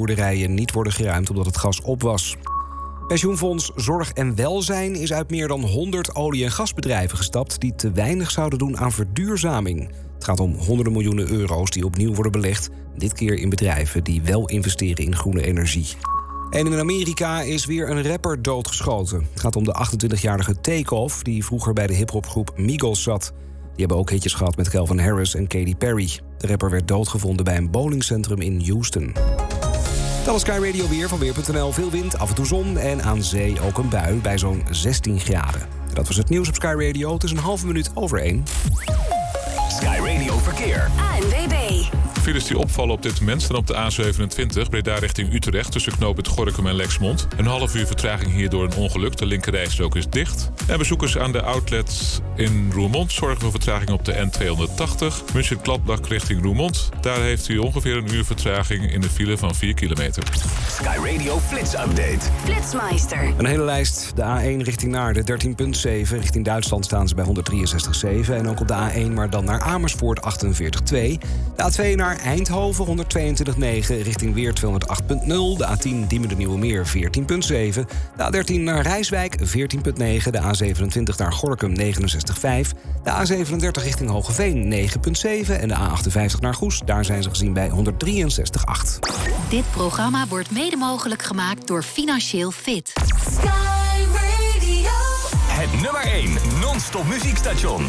boerderijen niet worden geruimd omdat het gas op was. Pensioenfonds Zorg en Welzijn is uit meer dan 100 olie- en gasbedrijven gestapt die te weinig zouden doen aan verduurzaming. Het gaat om honderden miljoenen euro's die opnieuw worden belegd, dit keer in bedrijven die wel investeren in groene energie. En in Amerika is weer een rapper doodgeschoten. Het gaat om de 28-jarige Takeoff, die vroeger bij de hip-hopgroep Migos zat. Die hebben ook hitjes gehad met Calvin Harris en Katy Perry. De rapper werd doodgevonden bij een bowlingcentrum in Houston. Dat is Sky Radio weer van Weer.nl. Veel wind, af en toe zon en aan zee ook een bui bij zo'n 16 graden. Dat was het nieuws op Sky Radio. Het is een halve minuut over één. Sky Radio Verkeer. ANWB. Files die opvallen op dit moment staan op de A27 Breda richting Utrecht tussen knooppunt Gorkum en Lexmond. Een half uur vertraging hier door een ongeluk. De linkerrijstrook is dicht. En bezoekers aan de outlets in Roermond zorgen voor vertraging op de N280. München Kladbach richting Roermond. Daar heeft u ongeveer een uur vertraging in de file van 4 kilometer. Sky Radio Flits Update. Flitsmeister. Een hele lijst. De A1 richting Naarden 13,7. Richting Duitsland staan ze bij 163,7. En ook op de A1 maar dan naar Amersfoort 48,2. De A2 naar Eindhoven 122,9. Richting Weer 208,0. De A10 Diemen de Nieuwe Meer 14,7. De A13 naar Rijswijk 14,9. De A27 naar Gorkum 69,5. De A37 richting Hogeveen 9,7. En de A58 naar Goes, daar zijn ze gezien bij 163,8. Dit programma wordt mede mogelijk gemaakt door Financieel Fit. Sky Radio. Het nummer 1 non-stop muziekstation.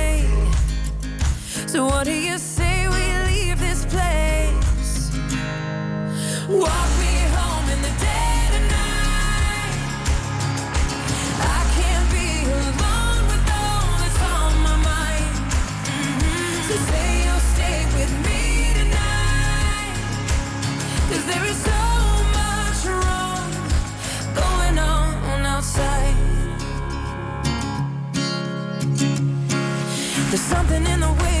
So what do you say we leave this place? Walk me home in the dead of night. I can't be alone with all that's on my mind. Mhm. So say you'll stay with me tonight. 'Cause there is so much wrong going on outside. There's something in the way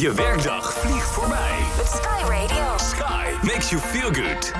Je werkdag vliegt voorbij. Sky Radio. Sky makes you feel good.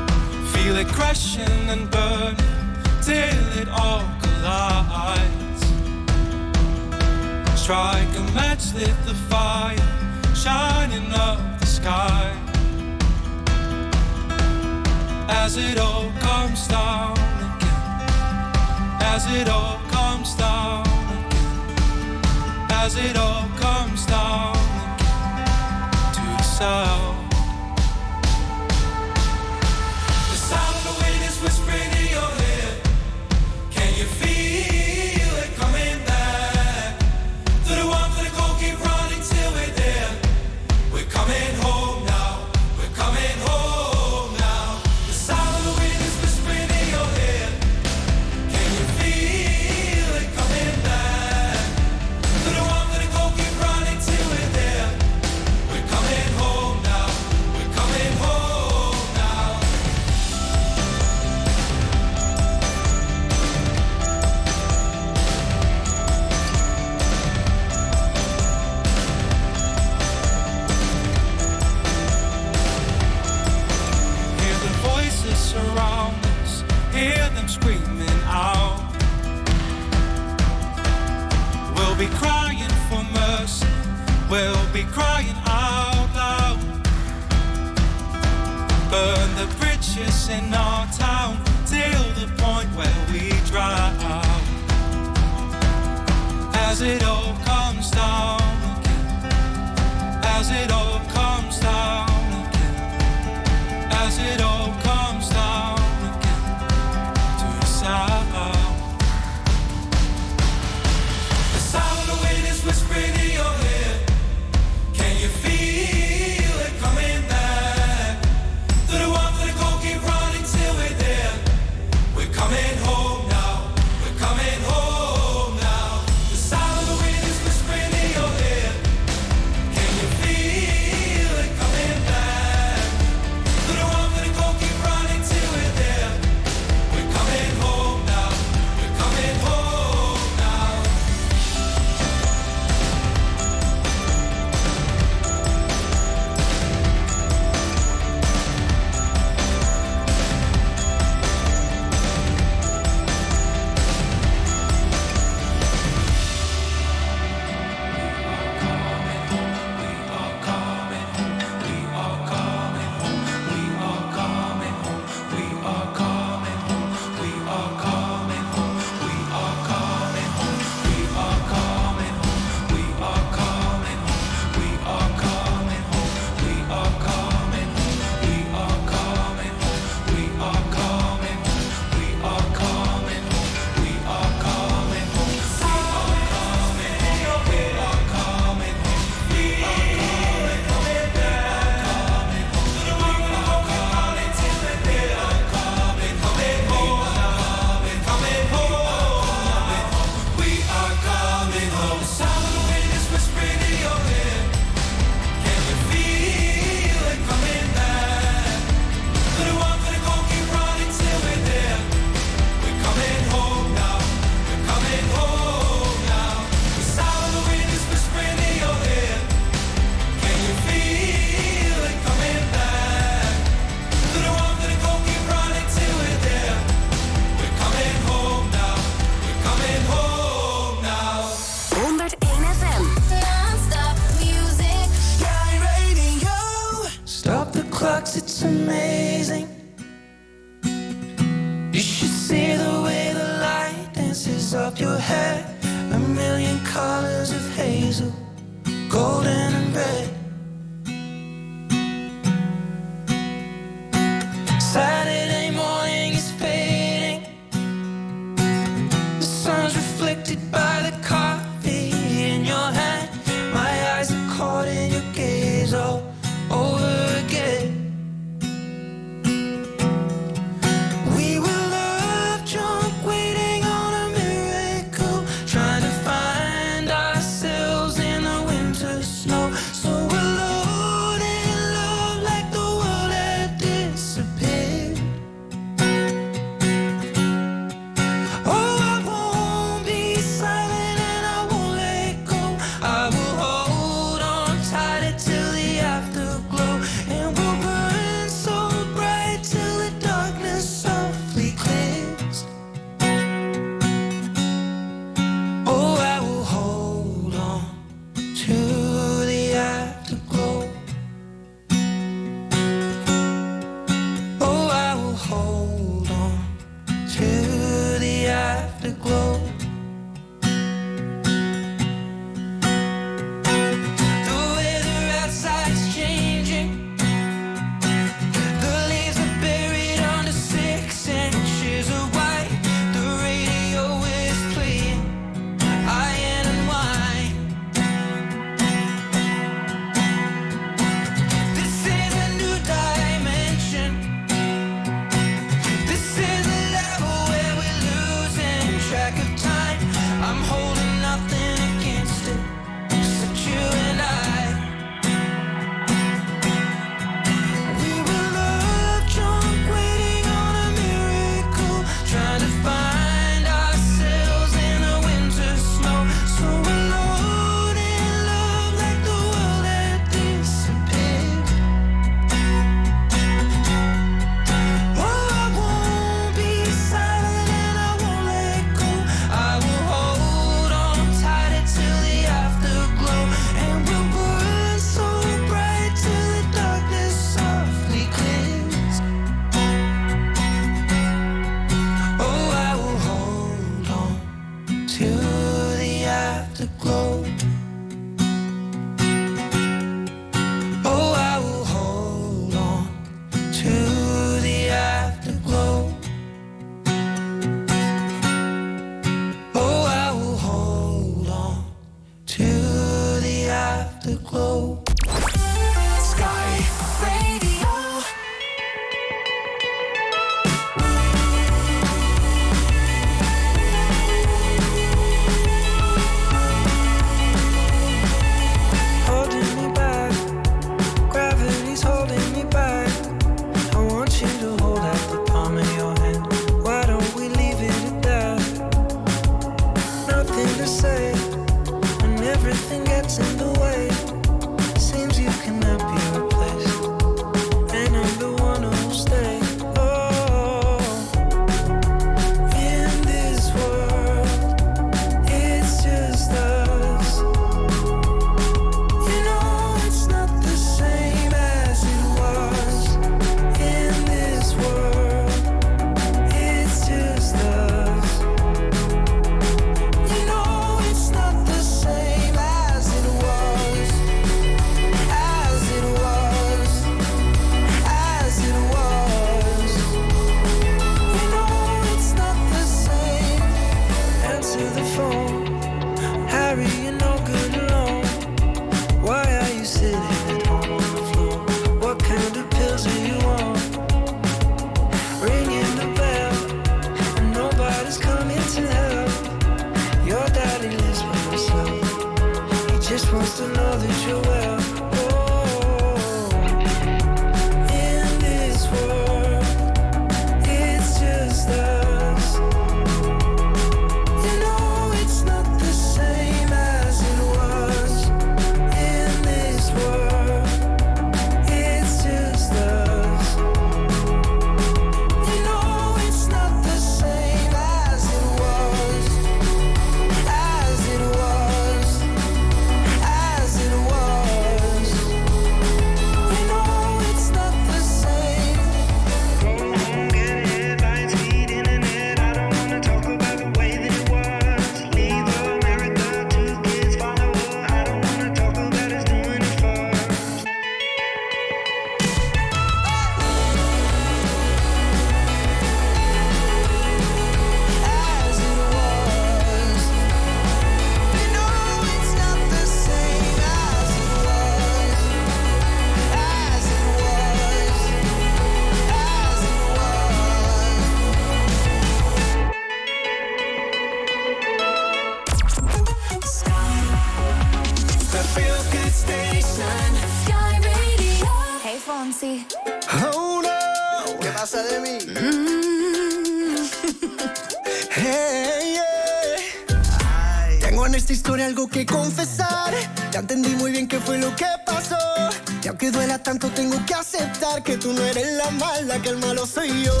Que el malo soy yo.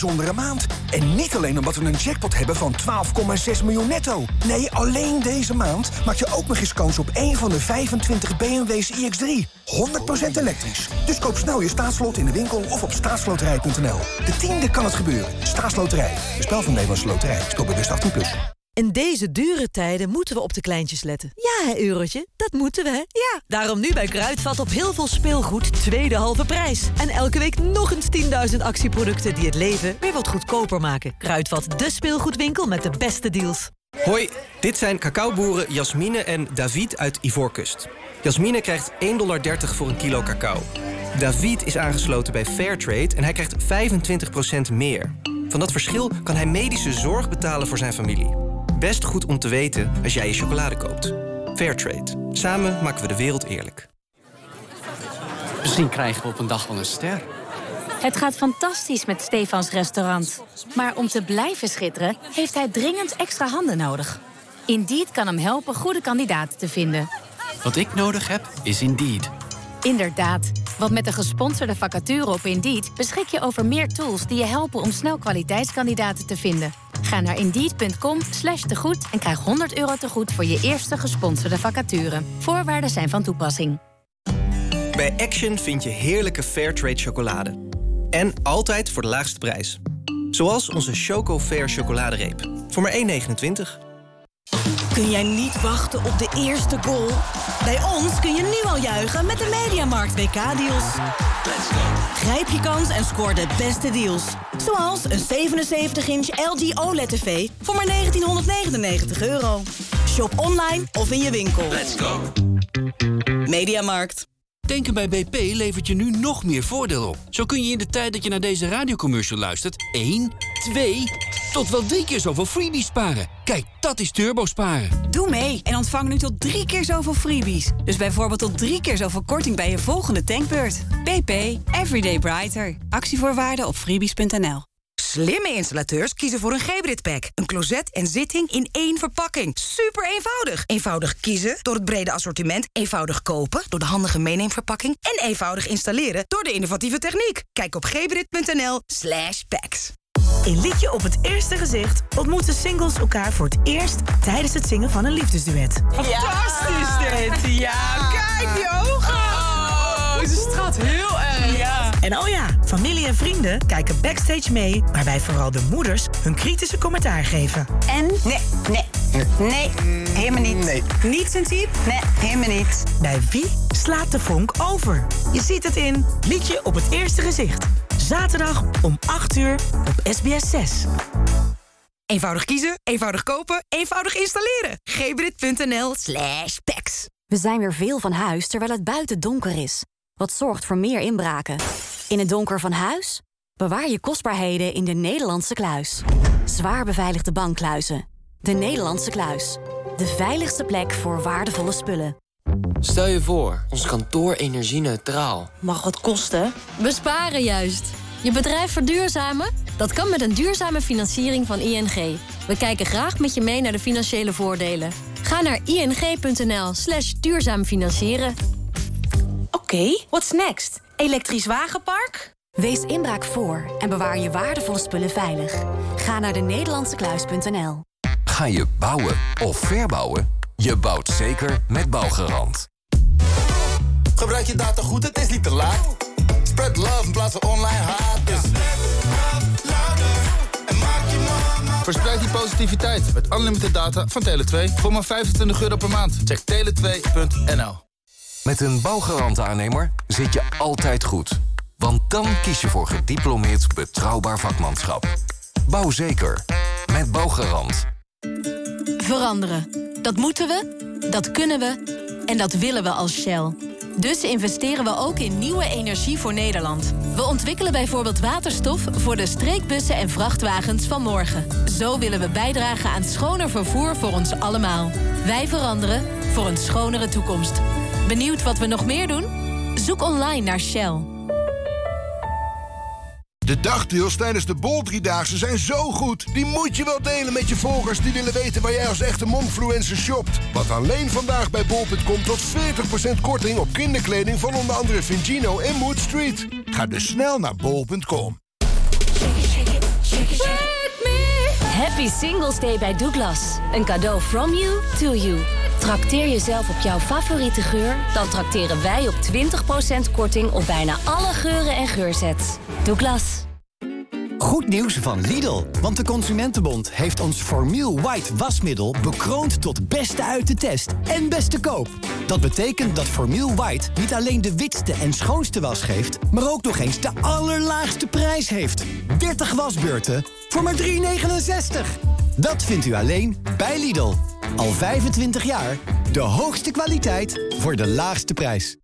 Bijzondere maand. En niet alleen omdat we een jackpot hebben van 12,6 miljoen netto. Nee, alleen deze maand maak je ook nog eens kans op één van de 25 BMW's iX3. 100% elektrisch. Dus koop snel je staatslot in de winkel of op staatsloterij.nl. De tiende kan het gebeuren. Staatsloterij. Een spel van Nederlandse Loterij. Speel bewust 18+. Plus. In deze dure tijden moeten we op de kleintjes letten. Ja, hè, eurotje? Dat moeten we, hè? Ja. Daarom nu bij Kruidvat op heel veel speelgoed tweede halve prijs. En elke week nog eens 10.000 actieproducten die het leven weer wat goedkoper maken. Kruidvat, de speelgoedwinkel met de beste deals. Hoi, dit zijn cacaoboeren Jasmine en David uit Ivoorkust. Jasmine krijgt 1,30 dollar voor een kilo cacao. David is aangesloten bij Fairtrade en hij krijgt 25% meer. Van dat verschil kan hij medische zorg betalen voor zijn familie. Best goed om te weten als jij je chocolade koopt. Fairtrade. Samen maken we de wereld eerlijk. Misschien krijgen we op een dag wel een ster. Het gaat fantastisch met Stefans restaurant. Maar om te blijven schitteren, heeft hij dringend extra handen nodig. Indeed kan hem helpen goede kandidaten te vinden. Wat ik nodig heb, is Indeed. Inderdaad, want met een gesponsorde vacature op Indeed beschik je over meer tools die je helpen om snel kwaliteitskandidaten te vinden. Ga naar indeed.com slash tegoed en krijg 100 euro tegoed voor je eerste gesponsorde vacature. Voorwaarden zijn van toepassing. Bij Action vind je heerlijke Fairtrade chocolade. En altijd voor de laagste prijs. Zoals onze Choco Fair chocoladereep. Voor maar 1,29. Kun jij niet wachten op de eerste goal? Bij ons kun je nu al juichen met de Mediamarkt WK-deals. Grijp je kans en scoor de beste deals. Zoals een 77-inch LG OLED-tv voor maar 1999 euro. Shop online of in je winkel. Let's go. Mediamarkt. Tanken bij BP levert je nu nog meer voordeel op. Zo kun je in de tijd dat je naar deze radiocommercial luistert... 1, 2 tot wel drie keer zoveel freebies sparen. Kijk, dat is turbo sparen. Doe mee en ontvang nu tot drie keer zoveel freebies. Dus bijvoorbeeld tot drie keer zoveel korting bij je volgende tankbeurt. BP, Everyday Brighter. Actievoorwaarden op freebies.nl. Slimme installateurs kiezen voor een Gebrit Pack. Een closet en zitting in één verpakking. Super eenvoudig. Eenvoudig kiezen door het brede assortiment. Eenvoudig kopen door de handige meeneemverpakking. En eenvoudig installeren door de innovatieve techniek. Kijk op gebrit.nl slash packs. In Liedje op het Eerste Gezicht ontmoeten singles elkaar voor het eerst tijdens het zingen van een liefdesduet. Fantastisch dit. Ja, kijk die ogen. Oh, ze straalt heel. En oh ja, familie en vrienden kijken backstage mee, waarbij vooral de moeders hun kritische commentaar geven. En? Nee, nee, Nee, helemaal niet. Nee. Niet zijn type? Nee, helemaal niet. Bij wie slaat de vonk over? Je ziet het in Liedje op het eerste gezicht. Zaterdag om 8 uur op SBS 6. Eenvoudig kiezen, eenvoudig kopen, eenvoudig installeren. gbrit.nl slash packs. We zijn weer veel van huis terwijl het buiten donker is. Wat zorgt voor meer inbraken. In het donker van huis? Bewaar je kostbaarheden in de Nederlandse kluis. Zwaar beveiligde bankkluizen. De Nederlandse kluis. De veiligste plek voor waardevolle spullen. Stel je voor, ons kantoor energie-neutraal. Mag wat kosten? Besparen juist. Je bedrijf verduurzamen? Dat kan met een duurzame financiering van ING. We kijken graag met je mee naar de financiële voordelen. Ga naar ing.nl slash duurzaam financieren. Oké, what's next? Elektrisch wagenpark? Wees inbraak voor en bewaar je waardevolle spullen veilig. Ga naar de Nederlandsekluis.nl. Ga je bouwen of verbouwen? Je bouwt zeker met Bouwgarant. Gebruik je data goed, het is niet te laat. Spread love in plaats van online haat. Dus. Verspreid die positiviteit met unlimited data van Tele2 voor maar 25 euro per maand. Check tele2.nl. Met een Bouwgarant-aannemer zit je altijd goed. Want dan kies je voor gediplomeerd betrouwbaar vakmanschap. Bouw zeker. Met Bouwgarant. Veranderen. Dat moeten we, dat kunnen we en dat willen we als Shell. Dus investeren we ook in nieuwe energie voor Nederland. We ontwikkelen bijvoorbeeld waterstof voor de streekbussen en vrachtwagens van morgen. Zo willen we bijdragen aan schoner vervoer voor ons allemaal. Wij veranderen voor een schonere toekomst. Benieuwd wat we nog meer doen? Zoek online naar Shell. De dagdeals tijdens de Bol Driedaagse zijn zo goed. Die moet je wel delen met je volgers die willen weten waar jij als echte momfluencer shopt. Want alleen vandaag bij bol.com tot 40% korting op kinderkleding van onder andere Vingino en Mood Street. Ga dus snel naar bol.com. Happy Singles Day bij Douglas. Een cadeau from you to you. Trakteer jezelf op jouw favoriete geur? Dan trakteren wij op 20% korting op bijna alle geuren en geursets. Douglas. Goed nieuws van Lidl, want de Consumentenbond heeft ons Formiel White wasmiddel bekroond tot beste uit de test en beste koop. Dat betekent dat Formiel White niet alleen de witste en schoonste was geeft, maar ook nog eens de allerlaagste prijs heeft. 30 wasbeurten voor maar 3,69. Dat vindt u alleen bij Lidl. Al 25 jaar de hoogste kwaliteit voor de laagste prijs.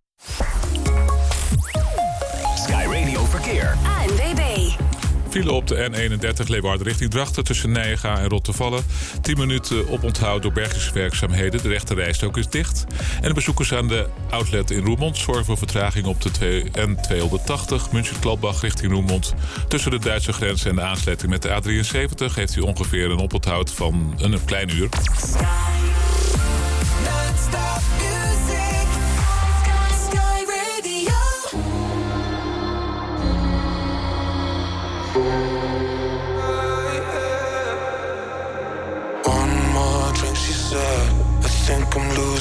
File op de N31 Leeuwarden richting Drachten tussen Nijega en Rottevallen. 10 minuten op onthoud door bergingswerkzaamheden. De rechte rijstok is dicht. En de bezoekers aan de outlet in Roermond zorgen voor vertraging op de N280 München-Kladbach richting Roermond. Tussen de Duitse grens en de aansluiting met de A73 heeft u ongeveer een oponthoud van een klein uur.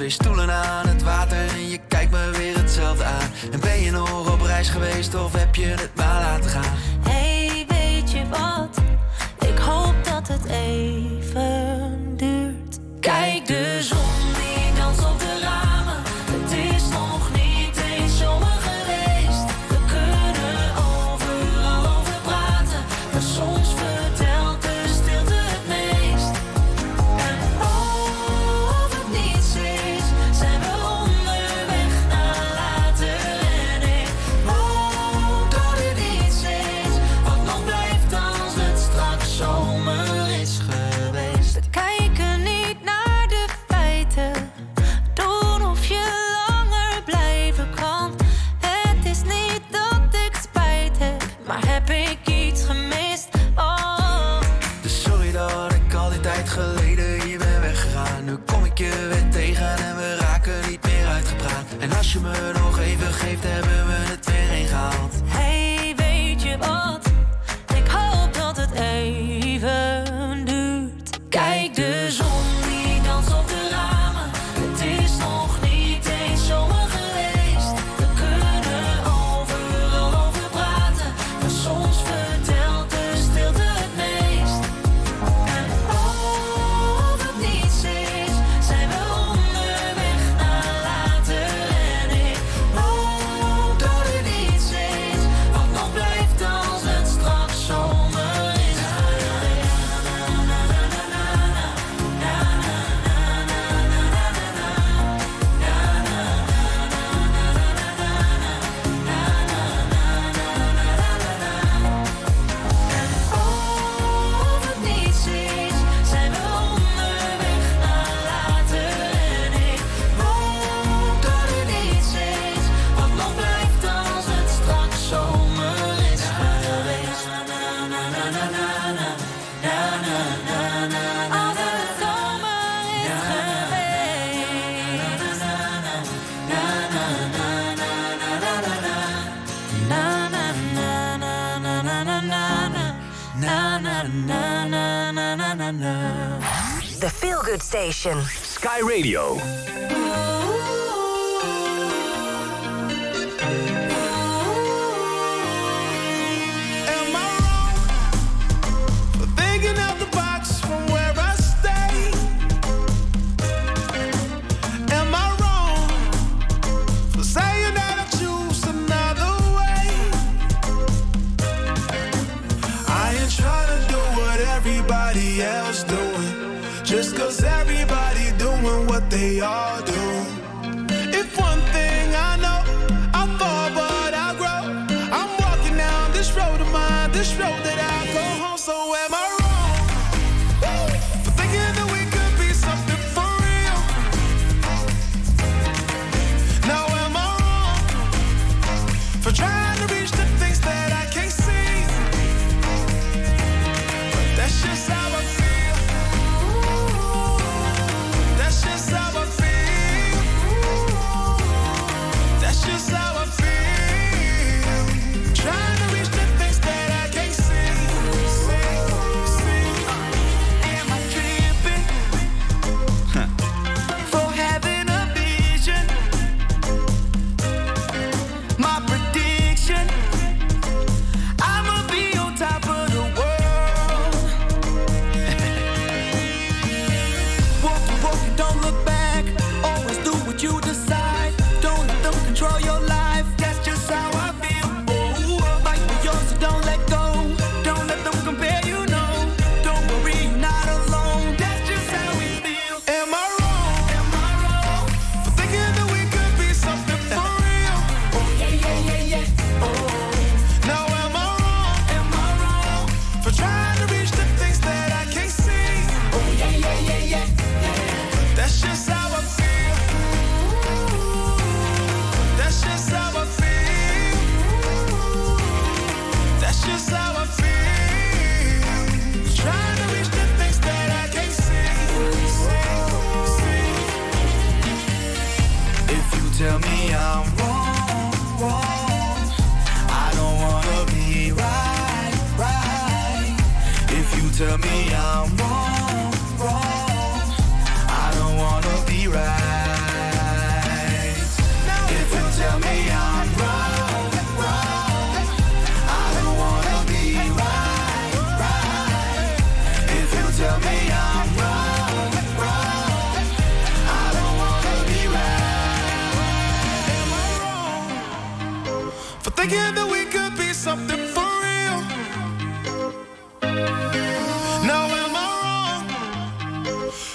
twee stoelen aan het water en je kijkt me weer hetzelfde aan. En ben je nog op reis geweest of heb je het maar laten gaan?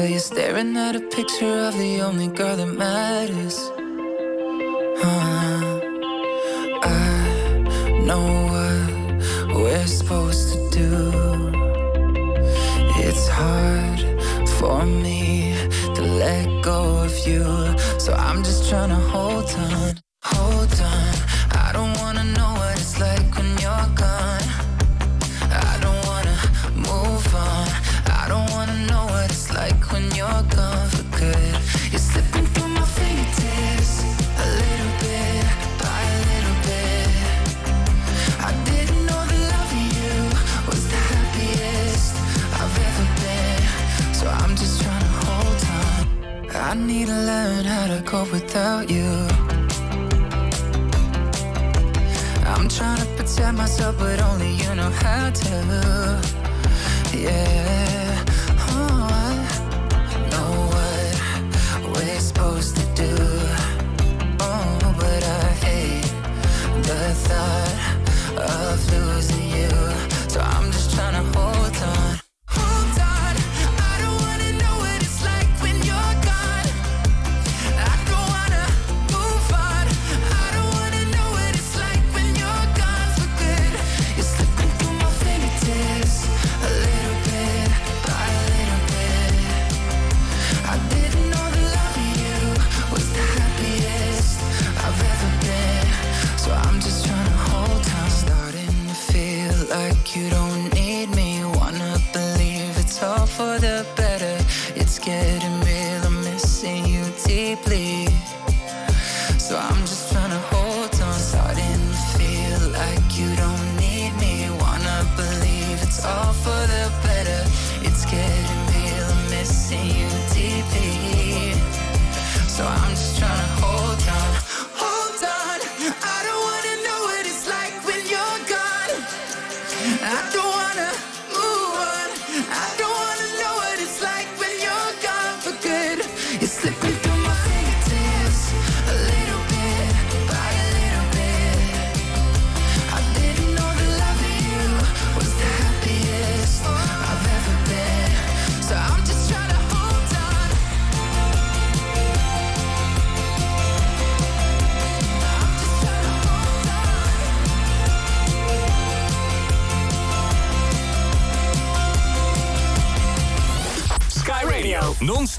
Till you're staring at a picture of the only girl that matters. Uh, I know what we're supposed to do. It's hard for me to let go of you, so I'm just trying to hold on. I need to learn how to cope without you. I'm trying to protect myself, but only you know how to. Yeah. Oh, I know what we're supposed to do. Oh, but I hate the thought of losing you. So I'm just trying to hold on.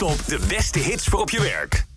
non-stop de beste hits voor op je werk.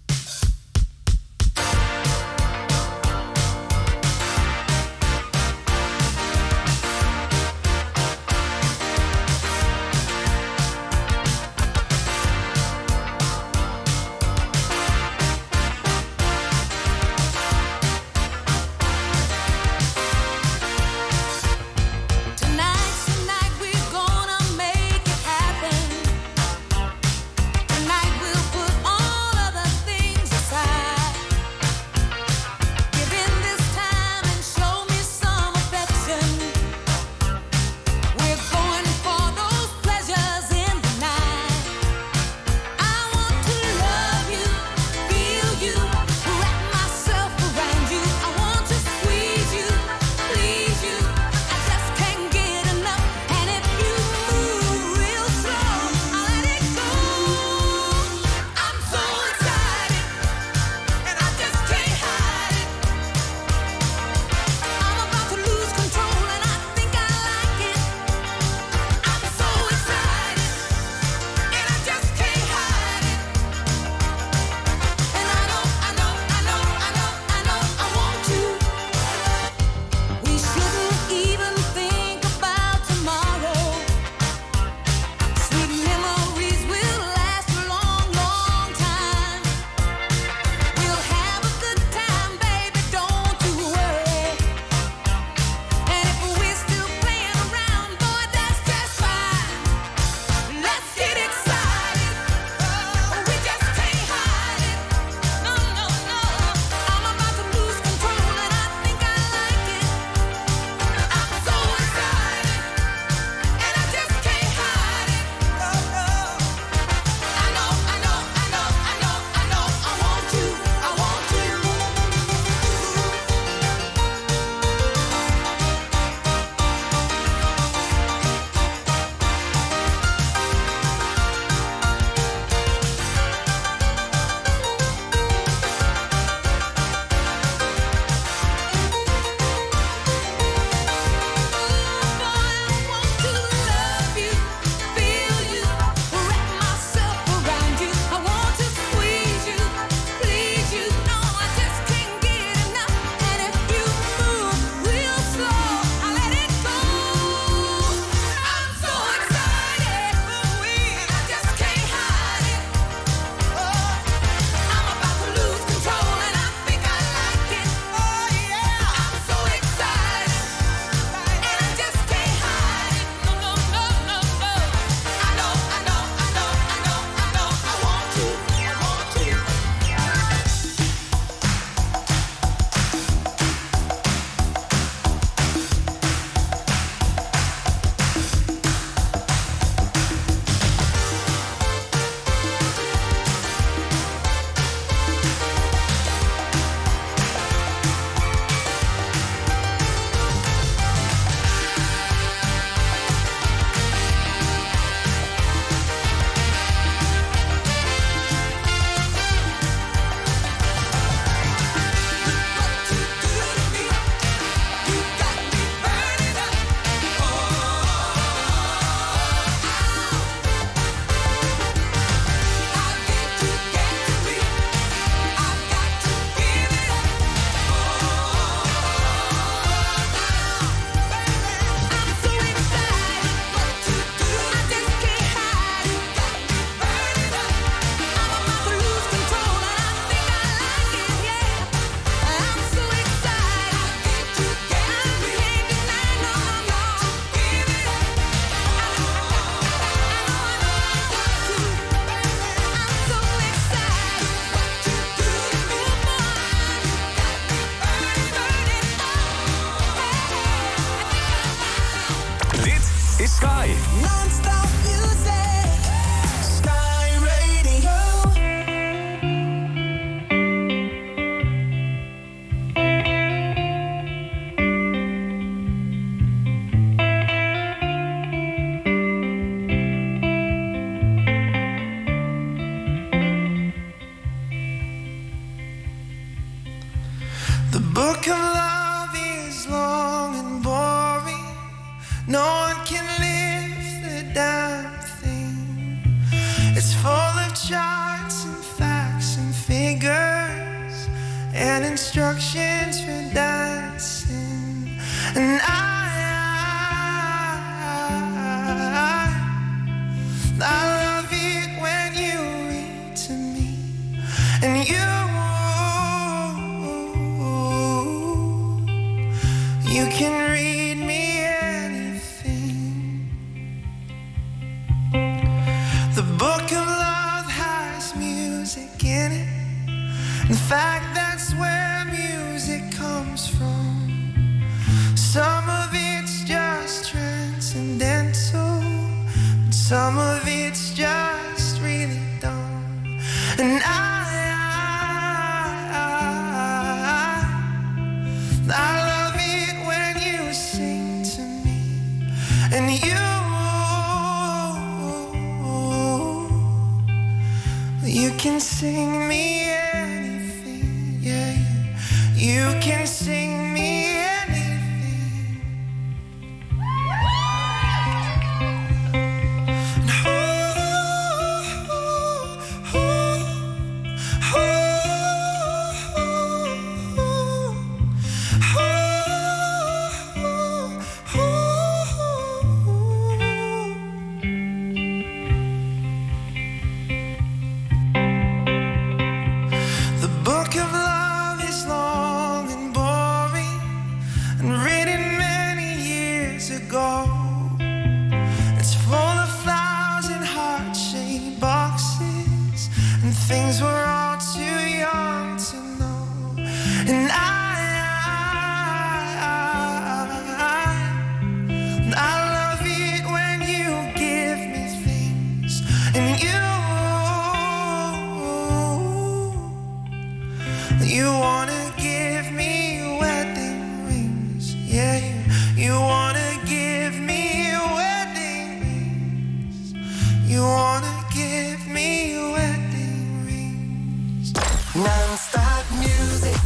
Non-stop music,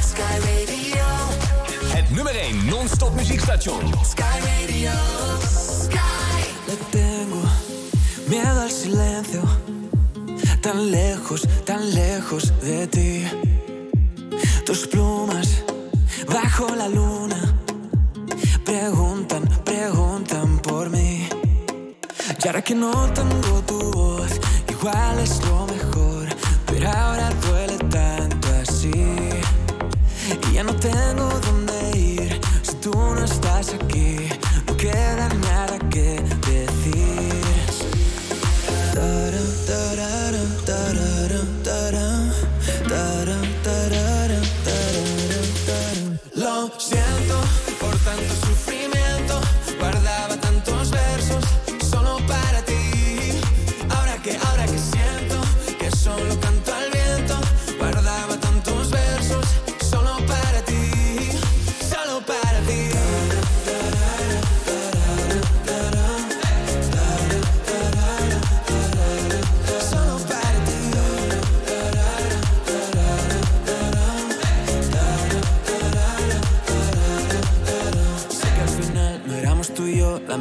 Sky Radio. Het nummer 1 non-stop music muziekstation. Sky Radio, Sky. Le tengo miedo al silencio. Tan lejos, tan lejos de ti. Tus plumas bajo la luna. Preguntan, preguntan por mí. Y ahora que no tengo tu voz, igual es lo mejor. Pero ahora duele.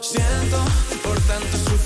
siento por tanto sufrimiento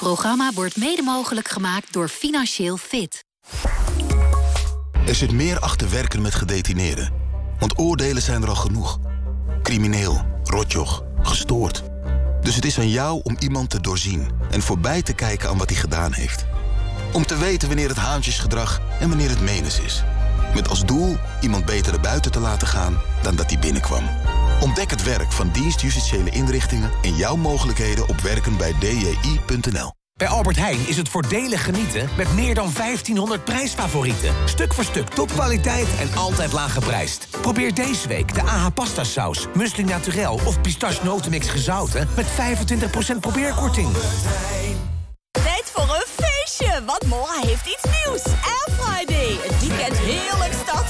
Programma wordt mede mogelijk gemaakt door Financieel Fit. Er zit meer achter werken met gedetineerden. Want oordelen zijn er al genoeg. Crimineel, rotjoch, gestoord. Dus het is aan jou om iemand te doorzien en voorbij te kijken aan wat hij gedaan heeft. Om te weten wanneer het haantjesgedrag en wanneer het menens is. Met als doel iemand beter naar buiten te laten gaan dan dat hij binnenkwam. Ontdek het werk van dienst justitiële inrichtingen en jouw mogelijkheden op werken bij dji.nl. Bij Albert Heijn is het voordelig genieten met meer dan 1500 prijsfavorieten. Stuk voor stuk topkwaliteit en altijd laag geprijsd. Probeer deze week de AH pasta saus, musli naturel of pistache notenmix gezouten met 25% probeerkorting. Tijd voor een feestje, want Mora heeft iets nieuws. Air Friday. Het weekend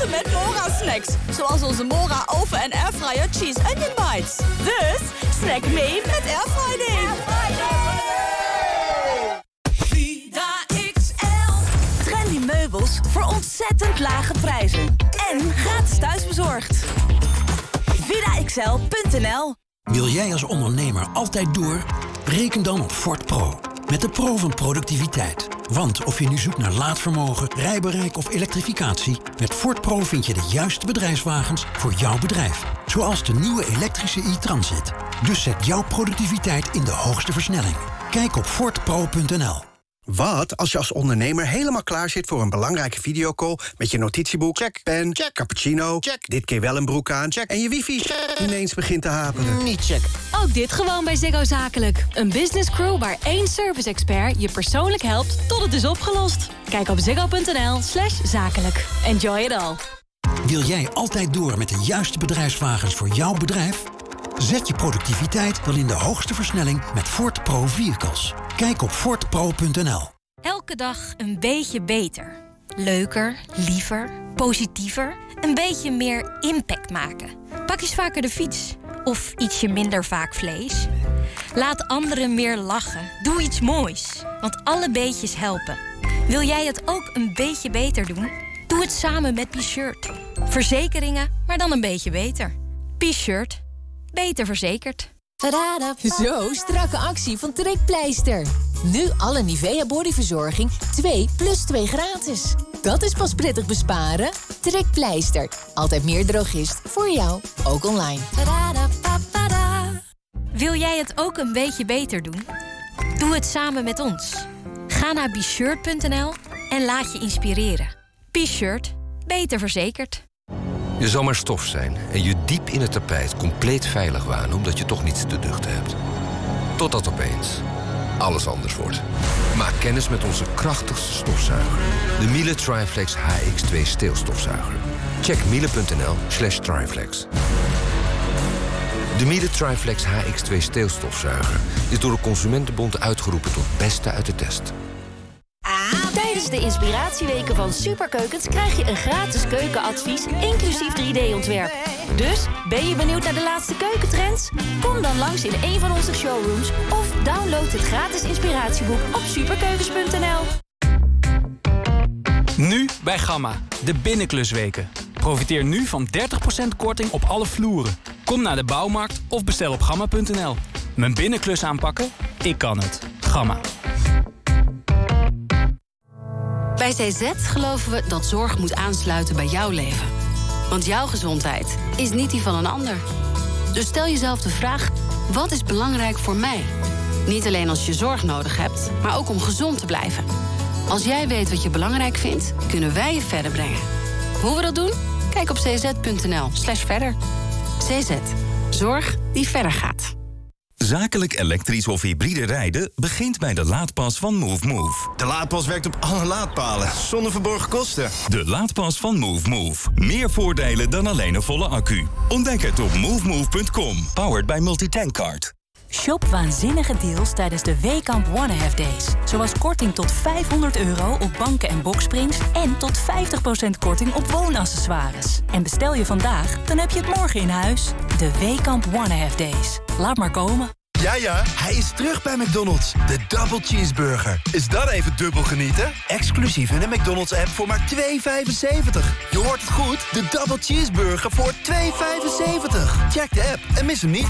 met Mora snacks. Zoals onze Mora oven- en airfryer cheese onion bites. Dus snack mee met Air Friday. Vida XL. Trendy meubels voor ontzettend lage prijzen. En gratis thuisbezorgd. VidaXL.nl Wil jij als ondernemer altijd door? Reken dan op Ford Pro. Met de Pro van productiviteit. Want of je nu zoekt naar laadvermogen, rijbereik of elektrificatie... met Ford Pro vind je de juiste bedrijfswagens voor jouw bedrijf. Zoals de nieuwe elektrische e-transit. Dus zet jouw productiviteit in de hoogste versnelling. Kijk op fordpro.nl. Wat als je als ondernemer helemaal klaar zit voor een belangrijke videocall... met je notitieboek, check, pen, check, cappuccino, check, dit keer wel een broek aan, check... en je wifi check, ineens begint te haperen? Niet check. Ook dit gewoon bij Ziggo Zakelijk. Een business crew waar één service expert je persoonlijk helpt tot het is opgelost. Kijk op ziggo.nl slash zakelijk. Enjoy it all. Wil jij altijd door met de juiste bedrijfswagens voor jouw bedrijf? Zet je productiviteit dan in de hoogste versnelling met Ford Pro Vehicles. Kijk op fordpro.nl. Elke dag een beetje beter. Leuker, liever, positiever. Een beetje meer impact maken. Pak eens vaker de fiets. Of ietsje minder vaak vlees. Laat anderen meer lachen. Doe iets moois. Want alle beetjes helpen. Wil jij het ook een beetje beter doen? Doe het samen met P-Shirt. Verzekeringen, maar dan een beetje beter. P-Shirt. Beter verzekerd. Zo, strakke actie van Trekpleister. Nu alle Nivea bodyverzorging 2 plus 2 gratis. Dat is pas prettig besparen. Trekpleister. Altijd meer drogist voor jou, ook online. Wil jij het ook een beetje beter doen? Doe het samen met ons. Ga naar bshirt.nl en laat je inspireren. B-Shirt. Beter verzekerd. Je zal maar stof zijn en je diep in het tapijt compleet veilig wanen omdat je toch niets te duchten hebt. Totdat opeens alles anders wordt. Maak kennis met onze krachtigste stofzuiger. De Miele Triflex HX2 steelstofzuiger. Check miele.nl slash triflex. De Miele Triflex HX2 steelstofzuiger is door de Consumentenbond uitgeroepen tot beste uit de test. Tijdens de inspiratieweken van Superkeukens krijg je een gratis keukenadvies, inclusief 3D-ontwerp. Dus ben je benieuwd naar de laatste keukentrends? Kom dan langs in een van onze showrooms of download het gratis inspiratieboek op superkeukens.nl. Nu bij Gamma, de binnenklusweken. Profiteer nu van 30% korting op alle vloeren. Kom naar de bouwmarkt of bestel op gamma.nl. Mijn binnenklus aanpakken? Ik kan het. Gamma. Bij CZ geloven we dat zorg moet aansluiten bij jouw leven. Want jouw gezondheid is niet die van een ander. Dus stel jezelf de vraag, wat is belangrijk voor mij? Niet alleen als je zorg nodig hebt, maar ook om gezond te blijven. Als jij weet wat je belangrijk vindt, kunnen wij je verder brengen. Hoe we dat doen? Kijk op cz.nl slash verder. CZ. Zorg die verder gaat. Zakelijk elektrisch of hybride rijden begint bij de laadpas van Move Move. De laadpas werkt op alle laadpalen, zonder verborgen kosten. De laadpas van Move Move. Meer voordelen dan alleen een volle accu. Ontdek het op movemove.com. Powered by Multitankcard. Shop waanzinnige deals tijdens de Weekamp One Half Days. Zoals korting tot 500 euro op banken en boksprings... en tot 50% korting op woonaccessoires. En bestel je vandaag, dan heb je het morgen in huis. De Weekamp One Half Days. Laat maar komen. Ja, ja, hij is terug bij McDonald's. De Double Cheeseburger. Is dat even dubbel genieten? Exclusief in de McDonald's-app voor maar 2,75. Je hoort het goed. De Double Cheeseburger voor 2,75. Check de app en mis hem niet.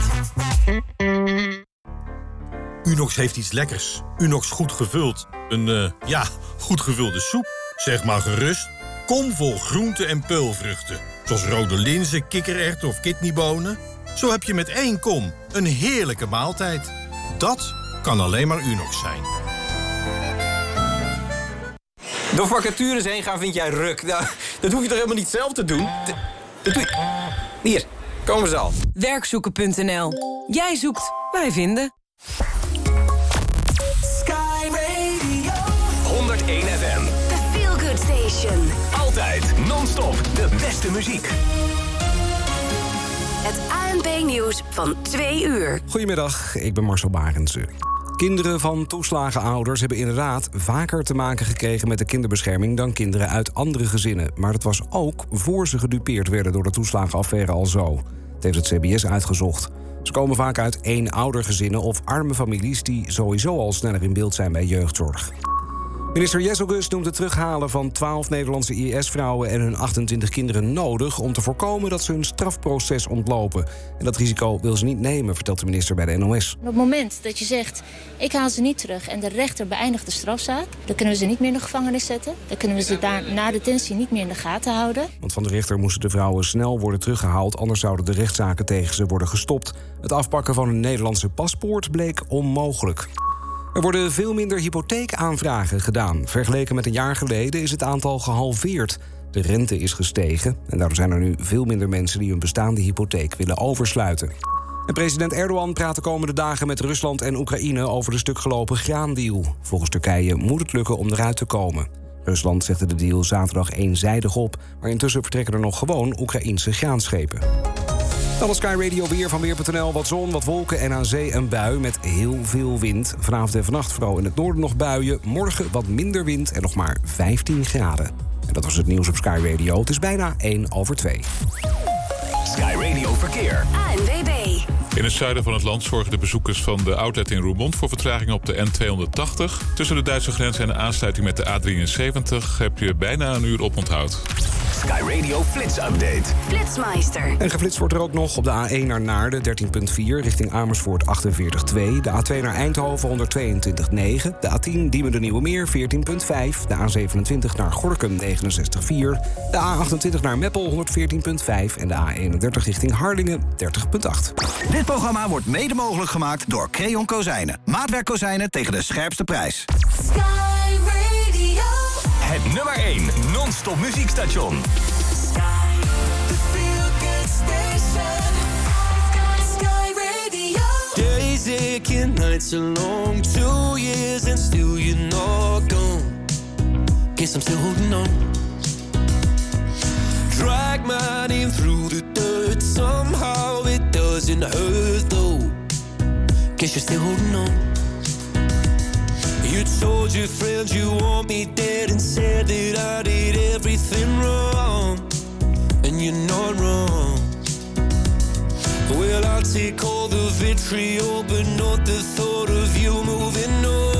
Unox heeft iets lekkers. Unox goed gevuld. Een, eh, ja, goed gevulde soep. Zeg maar gerust. Kom vol groenten en peulvruchten. Zoals rode linzen, kikkererwten of kidneybonen. Zo heb je met één kom een heerlijke maaltijd. Dat kan alleen maar Unox zijn. Door vacatures heen gaan vind jij ruk. Nou, dat hoef je toch helemaal niet zelf te doen? Dat, dat doe je... Hier, komen ze al. Werkzoeken.nl. Jij zoekt, wij vinden. Sky Radio. 101 FM. The Feel Good Station. Altijd non-stop de beste muziek. Het ANP-nieuws van 2 uur. Goedemiddag, ik ben Marcel Barendse. Kinderen van toeslagenouders hebben inderdaad vaker te maken gekregen met de kinderbescherming dan kinderen uit andere gezinnen. Maar dat was ook voor ze gedupeerd werden door de toeslagenaffaire al zo. Het heeft het CBS uitgezocht. Ze komen vaak uit één-oudergezinnen of arme families die sowieso al sneller in beeld zijn bij jeugdzorg. Minister Jesselgus noemt het terughalen van 12 Nederlandse IS-vrouwen en hun 28 kinderen nodig om te voorkomen dat ze hun strafproces ontlopen. En dat risico wil ze niet nemen, vertelt de minister bij de NOS. Op het moment dat je zegt, ik haal ze niet terug en de rechter beëindigt de strafzaak, dan kunnen we ze niet meer in de gevangenis zetten. Dan kunnen we ze daar na detentie niet meer in de gaten houden. Want van de rechter moesten de vrouwen snel worden teruggehaald, anders zouden de rechtszaken tegen ze worden gestopt. Het afpakken van een Nederlandse paspoort bleek onmogelijk. Er worden veel minder hypotheekaanvragen gedaan. Vergeleken met een jaar geleden is het aantal gehalveerd. De rente is gestegen en daardoor zijn er nu veel minder mensen die hun bestaande hypotheek willen oversluiten. En president Erdogan praat de komende dagen met Rusland en Oekraïne over de stuk gelopen graandeal. Volgens Turkije moet het lukken om eruit te komen. Rusland zette de deal zaterdag eenzijdig op, maar intussen vertrekken er nog gewoon Oekraïnse graanschepen. Dan het Sky Radio weer van Weer.nl. Wat zon, wat wolken en aan zee een bui met heel veel wind. Vanavond en vannacht vooral in het noorden nog buien. Morgen wat minder wind en nog maar 15 graden. En dat was het nieuws op Sky Radio. Het is bijna 1 over 2. Sky Radio Verkeer. ANWB. In het zuiden van het land zorgen de bezoekers van de outlet in Roermond voor vertraging op de N280. Tussen de Duitse grens en de aansluiting met de A73 heb je bijna een uur oponthoud. Sky Radio Flits Update. Flitsmeister. En geflitst wordt er ook nog op de A1 naar Naarden 13.4 richting Amersfoort 48.2. De A2 naar Eindhoven 122.9. De A10 Diemen de Nieuwe Meer 14.5. De A27 naar Gorkum 69.4. De A28 naar Meppel 114.5. En de A31 richting Harlingen 30.8. Dit programma wordt mede mogelijk gemaakt door Creon Kozijnen. Maatwerkkozijnen tegen de scherpste prijs. Sky Radio. Het nummer 1 non-stop muziekstation. Days aching, nights are two years and still you're not gone. Guess I'm still holding on. Drag my name through the dirt, somehow it doesn't hurt though. Guess you're still holding on. You told your friends you want me dead and said that I did everything wrong. And you're not wrong. Well, I'll take all the vitriol, but not the thought of you moving on.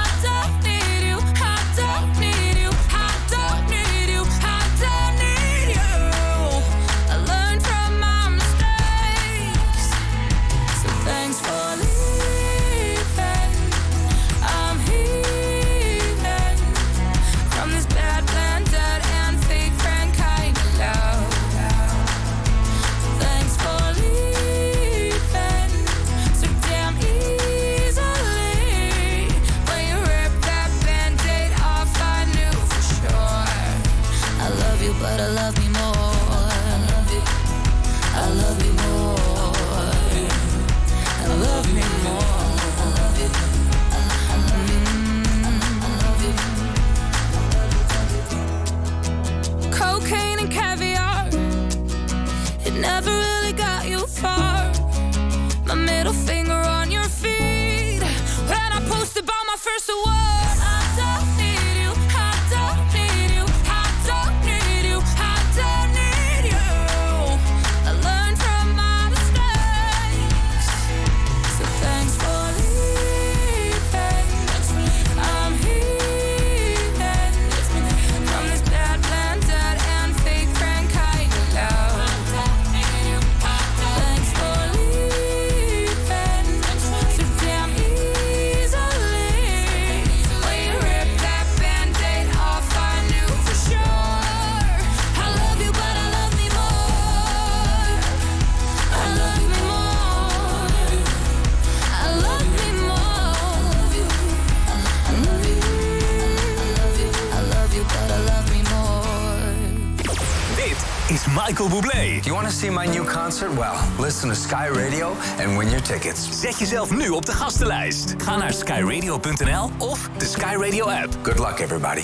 listen to Sky Radio and win your tickets. Zet jezelf nu op de gastenlijst. Ga naar skyradio.nl of de Sky Radio app. Good luck everybody.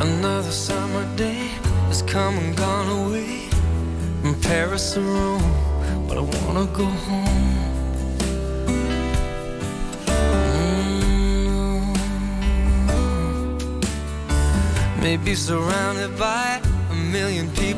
Another summer day has come and gone away from Paris or Rome, but I wanna go home. Mm. Maybe surrounded by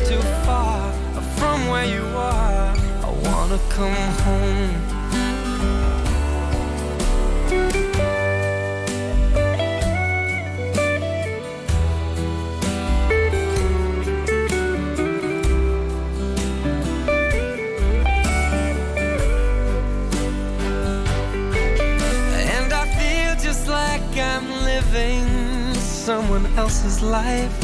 is too far from where you are. I wanna come home. someone else's life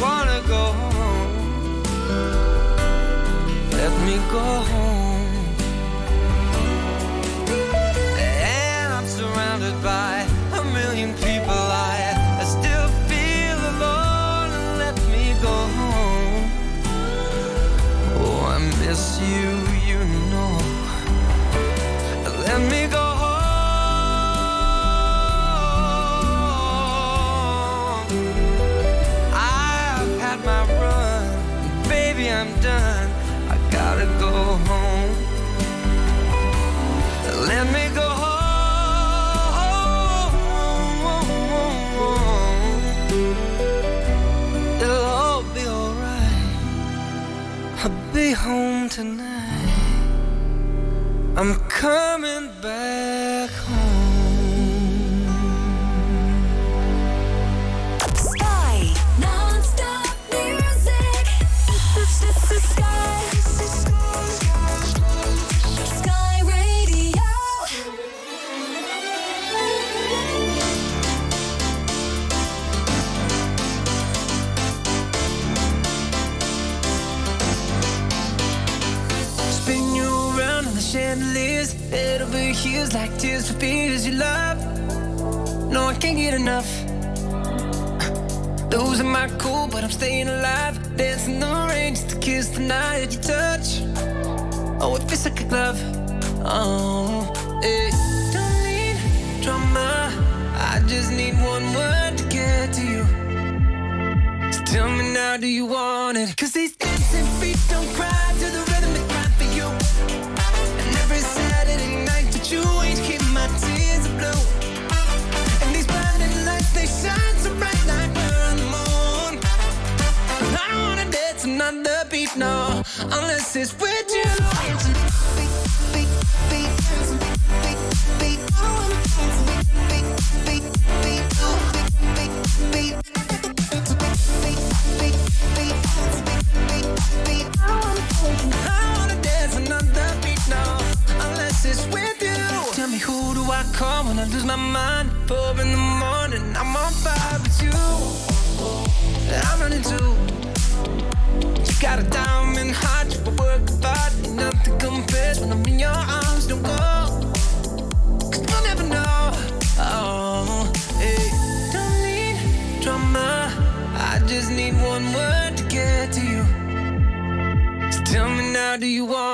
wanna go home. Let me go home. Love. No, I can't get enough. Losing my cool, but I'm staying alive. Dancing the rain just to kiss the night you touch. Oh, it feels like a glove. Oh, hey. Don't need drama. I just need one word to get to you. So tell me now, do you want it? Cause these unless it's with you. I wanna dance another beat now, unless it's with you. Tell me who do I call when I lose my mind? Four in the morning, I'm on fire with you. I'm running too. Got a diamond heart, you work hard, nothing compares when I'm in your arms. Don't go, cause you'll never know. Oh, hey, don't need drama. I just need one word to get to you. So tell me now, do you want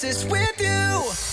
crisis with you.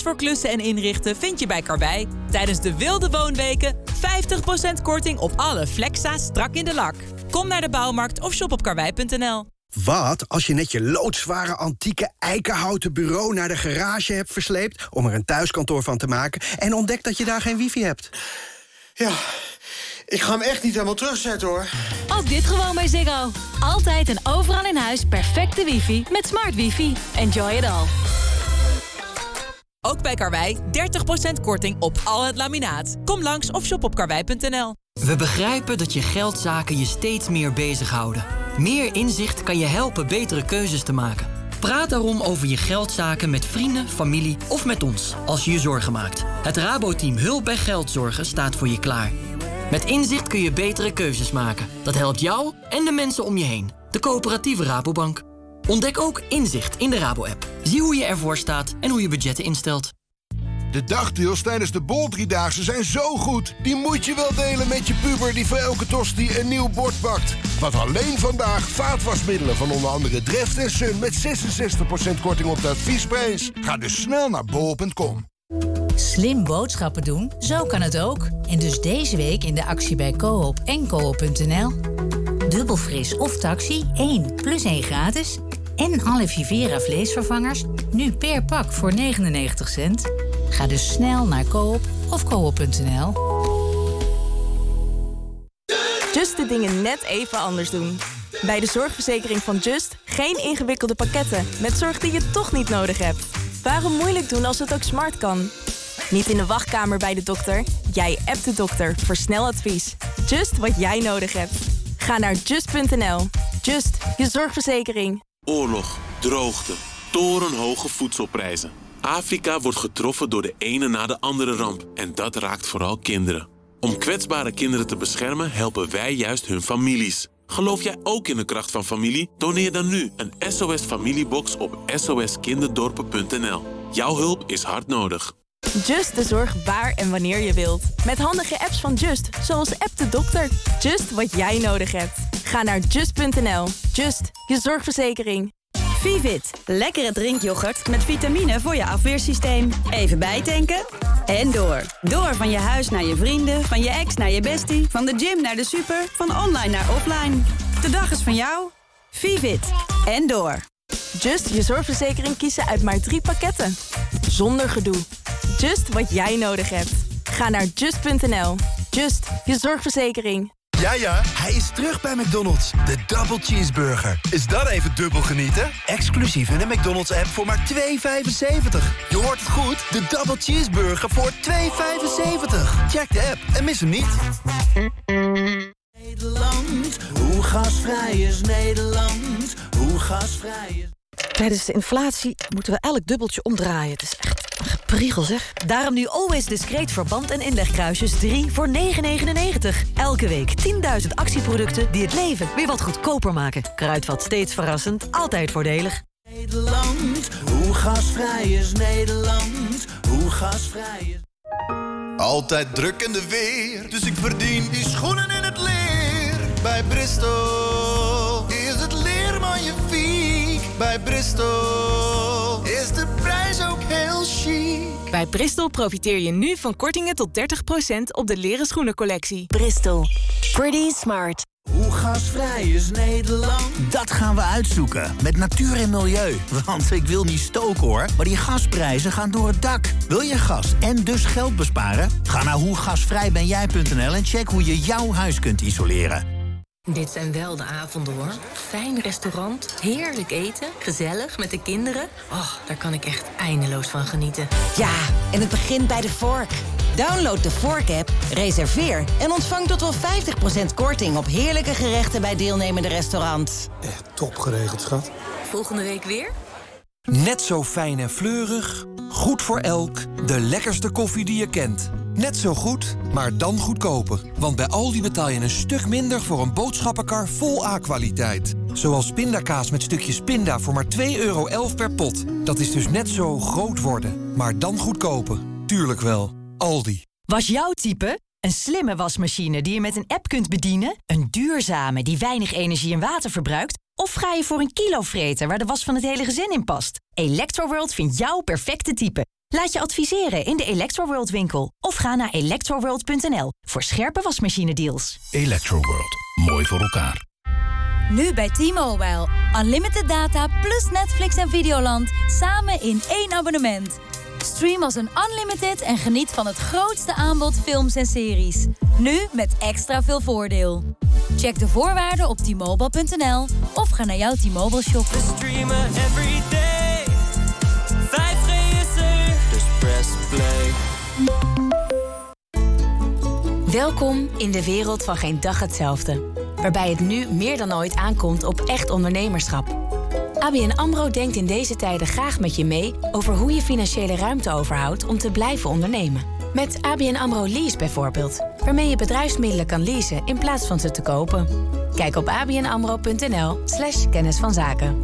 Alles voor klussen en inrichten vind je bij Karwei. Tijdens de wilde woonweken 50% korting op alle Flexa strak in de lak. Kom naar de bouwmarkt of shop op karwei.nl. Wat als je net je loodzware antieke eikenhouten bureau naar de garage hebt versleept om er een thuiskantoor van te maken en ontdekt dat je daar geen wifi hebt? Ja, ik ga hem echt niet helemaal terugzetten hoor. Ook dit gewoon bij Ziggo. Altijd en overal in huis perfecte wifi met smart wifi. Enjoy it all. Ook bij Karwei 30% korting op al het laminaat. Kom langs of shop op karwei.nl. We begrijpen dat je geldzaken je steeds meer bezighouden. Meer inzicht kan je helpen betere keuzes te maken. Praat daarom over je geldzaken met vrienden, familie of met ons als je je zorgen maakt. Het Raboteam Hulp bij Geldzorgen staat voor je klaar. Met inzicht kun je betere keuzes maken. Dat helpt jou en de mensen om je heen. De coöperatieve Rabobank. Ontdek ook inzicht in de Rabo-app. Zie hoe je ervoor staat en hoe je budgetten instelt. De dagdeals tijdens de Bol Driedaagse zijn zo goed. Die moet je wel delen met je puber die voor elke tosti een nieuw bord pakt. Want alleen vandaag vaatwasmiddelen van onder andere Dreft en Sun... met 66% korting op de adviesprijs. Ga dus snel naar bol.com. Slim boodschappen doen, zo kan het ook. En dus deze week in de actie bij Coop en Coop.nl. Dubbelfris of taxi, 1 plus 1 gratis. En alle Vivera vleesvervangers, nu per pak voor 99 cent. Ga dus snel naar Coop of Coop.nl. Just de dingen net even anders doen. Bij de zorgverzekering van Just geen ingewikkelde pakketten met zorg die je toch niet nodig hebt. Waarom moeilijk doen als het ook smart kan? Niet in de wachtkamer bij de dokter. Jij appt de dokter voor snel advies. Just wat jij nodig hebt. Ga naar just.nl. Just, je zorgverzekering. Oorlog, droogte, torenhoge voedselprijzen. Afrika wordt getroffen door de ene na de andere ramp. En dat raakt vooral kinderen. Om kwetsbare kinderen te beschermen helpen wij juist hun families. Geloof jij ook in de kracht van familie? Doneer dan nu een SOS Familiebox op soskinderdorpen.nl. Jouw hulp is hard nodig. Just de zorg waar en wanneer je wilt. Met handige apps van Just, zoals App de Dokter. Just wat jij nodig hebt. Ga naar just.nl. Just, je zorgverzekering. Vivit, lekkere drinkyoghurt met vitamine voor je afweersysteem. Even bijtanken en door. Door van je huis naar je vrienden, van je ex naar je bestie, van de gym naar de super, van online naar offline. De dag is van jou. Vivit en door. Just je zorgverzekering kiezen uit maar drie pakketten. Zonder gedoe. Just wat jij nodig hebt. Ga naar just.nl. Just, je zorgverzekering. Ja, ja, hij is terug bij McDonald's. De Double Cheeseburger. Is dat even dubbel genieten? Exclusief in de McDonald's-app voor maar 2,75. Je hoort het goed. De Double Cheeseburger voor 2,75. Check de app en mis hem niet. Nederland, hoe gasvrij is Nederland? Hoe gasvrij is... Tijdens de inflatie moeten we elk dubbeltje omdraaien. Het is echt een gepriegel, zeg. Daarom nu Always Discreet verband en inlegkruisjes 3 voor 9,99. Elke week 10.000 actieproducten die het leven weer wat goedkoper maken. Kruidvat steeds verrassend, altijd voordelig. Nederland, hoe gasvrij is Nederland? Hoe gasvrij is... Altijd druk in de weer, dus ik verdien die schoenen in het leer. Bij Bristol Bij Bristol is de prijs ook heel chic. Bij Bristol profiteer je nu van kortingen tot 30% op de leren schoenencollectie. Bristol. Pretty smart. Hoe gasvrij is Nederland? Dat gaan we uitzoeken met natuur en milieu. Want ik wil niet stoken hoor, maar die gasprijzen gaan door het dak. Wil je gas en dus geld besparen? Ga naar hoegasvrijbenjij.nl en check hoe je jouw huis kunt isoleren. Dit zijn wel de avonden hoor. Fijn restaurant, heerlijk eten, gezellig met de kinderen. Oh, daar kan ik echt eindeloos van genieten. Ja, en het begint bij de Vork. Download de Vork-app, reserveer en ontvang tot wel 50% korting op heerlijke gerechten bij deelnemende restaurants. Echt top geregeld, schat. Volgende week weer? Net zo fijn en fleurig, goed voor elk, de lekkerste koffie die je kent. Net zo goed, maar dan goedkoper. Want bij Aldi betaal je een stuk minder voor een boodschappenkar vol A-kwaliteit. Zoals pindakaas met stukjes pinda voor maar 2,11 euro per pot. Dat is dus net zo groot worden, maar dan goedkoper. Tuurlijk wel, Aldi. Was jouw type? Een slimme wasmachine die je met een app kunt bedienen? Een duurzame die weinig energie en water verbruikt? Of ga je voor een kilovreter waar de was van het hele gezin in past? Electroworld vindt jouw perfecte type. Laat je adviseren in de Electroworld winkel. Of ga naar electroworld.nl voor scherpe wasmachine deals. Electroworld. Mooi voor elkaar. Nu bij T-Mobile. Unlimited data plus Netflix en Videoland samen in één abonnement. Stream als een unlimited en geniet van het grootste aanbod films en series. Nu met extra veel voordeel. Check de voorwaarden op t-mobile.nl of ga naar jouw T-Mobile shop. Streamen every day. Welkom in de wereld van geen dag hetzelfde. Waarbij het nu meer dan ooit aankomt op echt ondernemerschap. ABN AMRO denkt in deze tijden graag met je mee over hoe je financiële ruimte overhoudt om te blijven ondernemen. Met ABN AMRO Lease bijvoorbeeld, waarmee je bedrijfsmiddelen kan leasen in plaats van ze te kopen. Kijk op abnamro.nl slash kennis van zaken.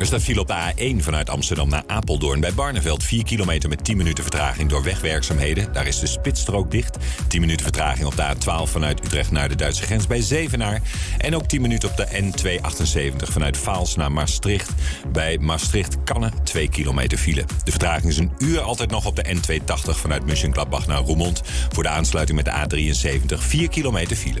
Er staat file op de A1 vanuit Amsterdam naar Apeldoorn. Bij Barneveld 4 kilometer met 10 minuten vertraging door wegwerkzaamheden. Daar is de spitsstrook dicht. 10 minuten vertraging op de A12 vanuit Utrecht naar de Duitse grens bij Zevenaar. En ook 10 minuten op de N278 vanuit Vaals naar Maastricht. Bij Maastricht-Kannen 2 kilometer file. De vertraging is een uur altijd nog op de N280 vanuit Mönchengladbach naar Roermond. Voor de aansluiting met de A73 4 kilometer file.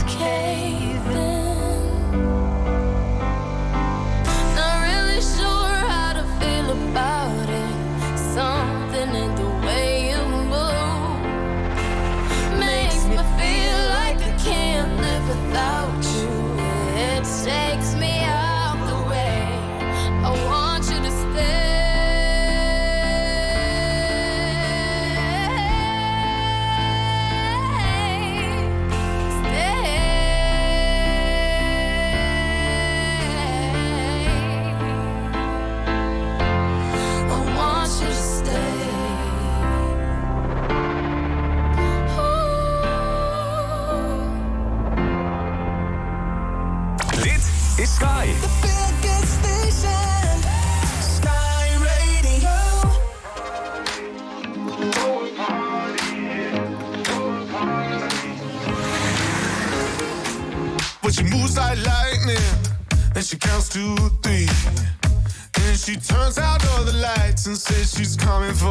she's coming for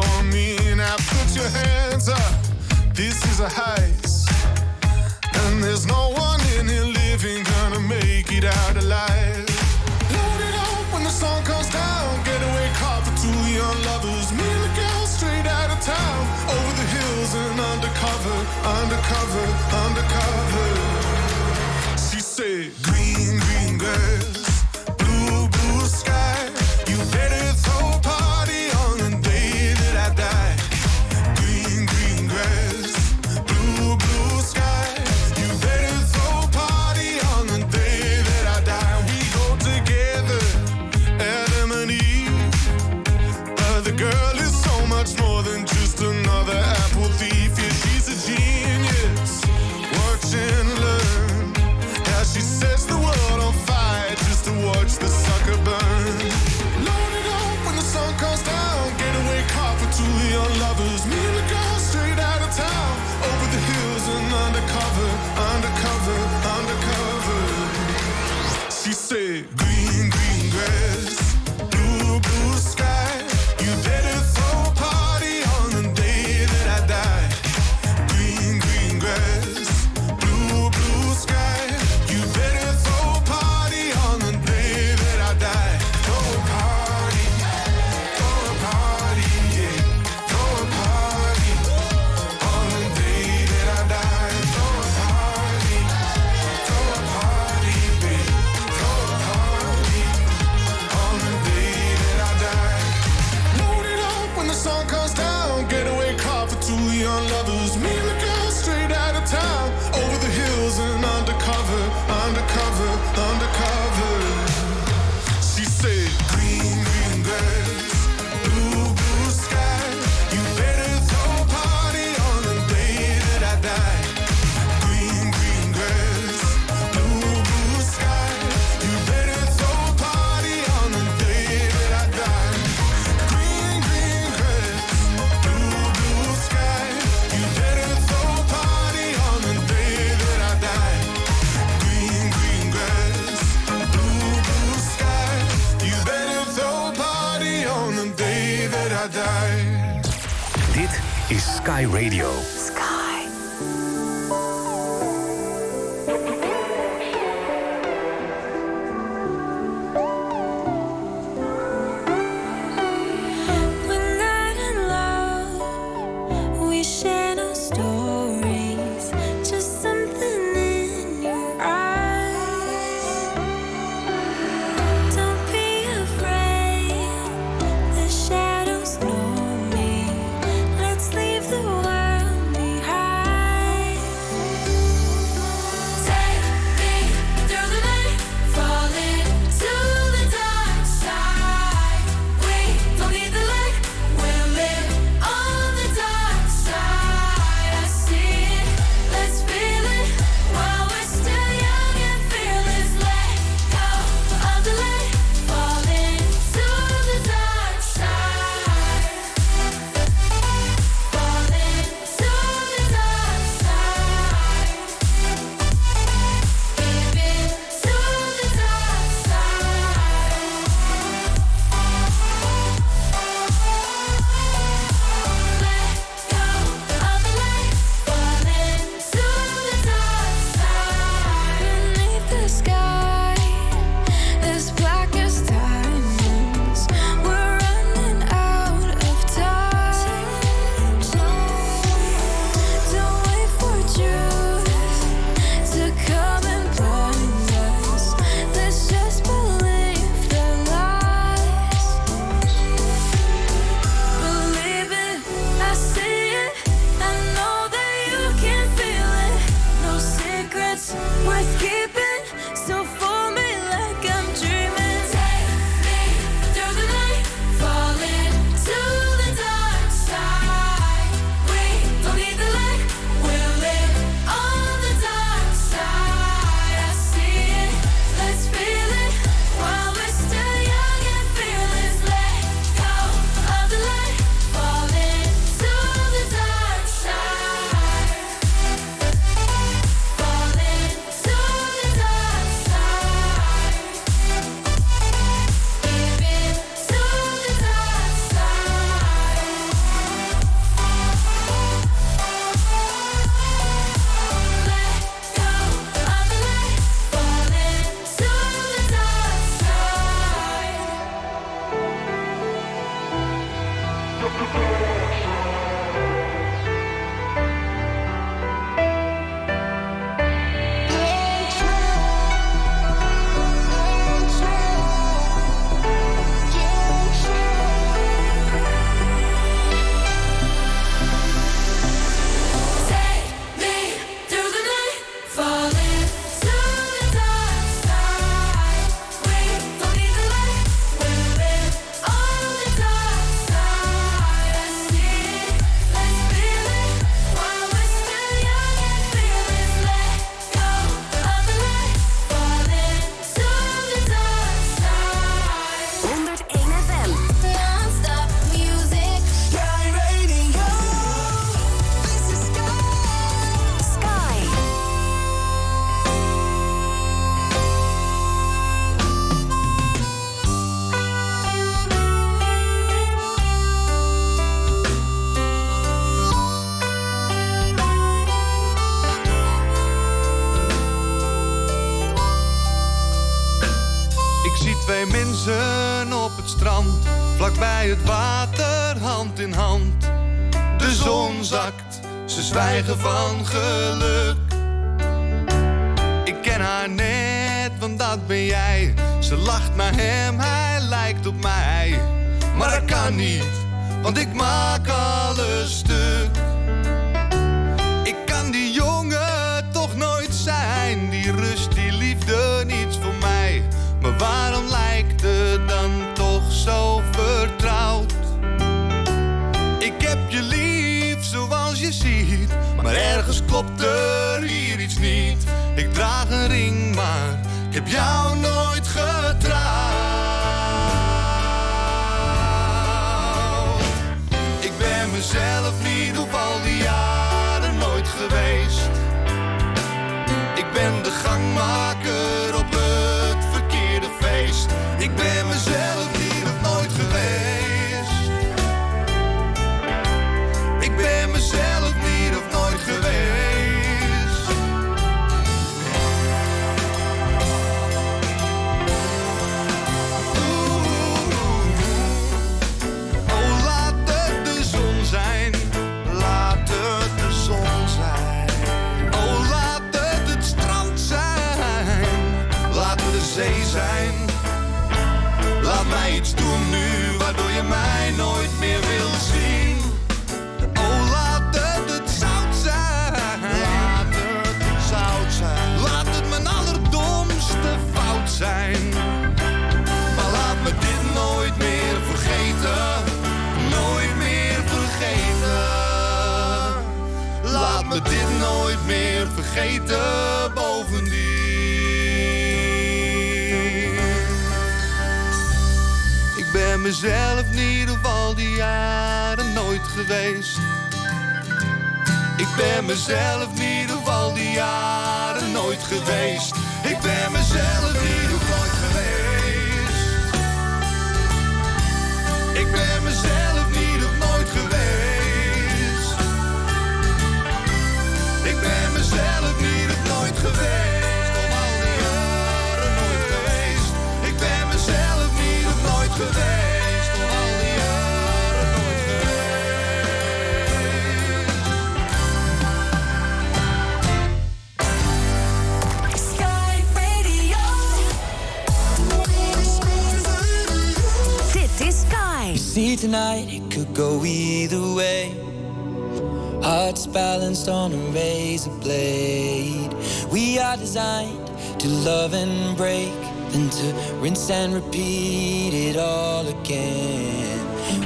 and repeat it all again.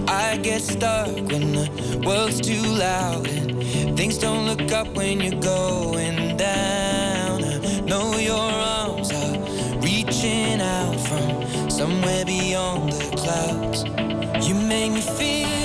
I get stuck when the world's too loud and things don't look up when you're going down. I know your arms are reaching out from somewhere beyond the clouds. You make me feel.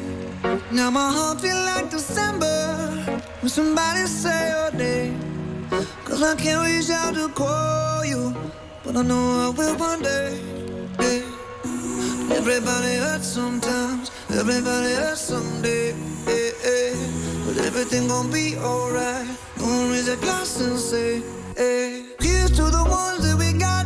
Now my heart feel like December when somebody say your name. Cause I can't reach out to call you, but I know I will one day. yeah. Everybody hurts sometimes, everybody hurts someday. yeah, yeah. But everything gon' be alright. Gonna raise a glass and say, hey. Here's to the ones that we got.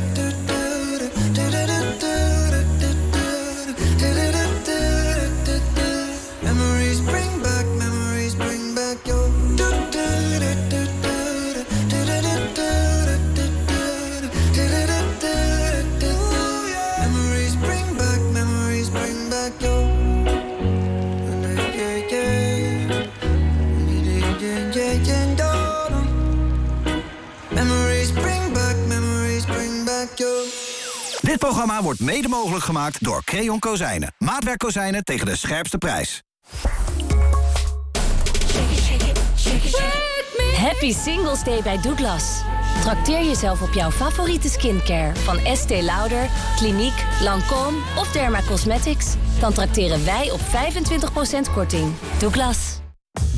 Dit programma wordt mede mogelijk gemaakt door Creon Kozijnen. Maatwerk kozijnen tegen de scherpste prijs. Happy Singles Day bij Douglas. Trakteer jezelf op jouw favoriete skincare van Estée Lauder, Clinique, Lancôme of Derma Cosmetics. Dan trakteren wij op 25% korting. Douglas.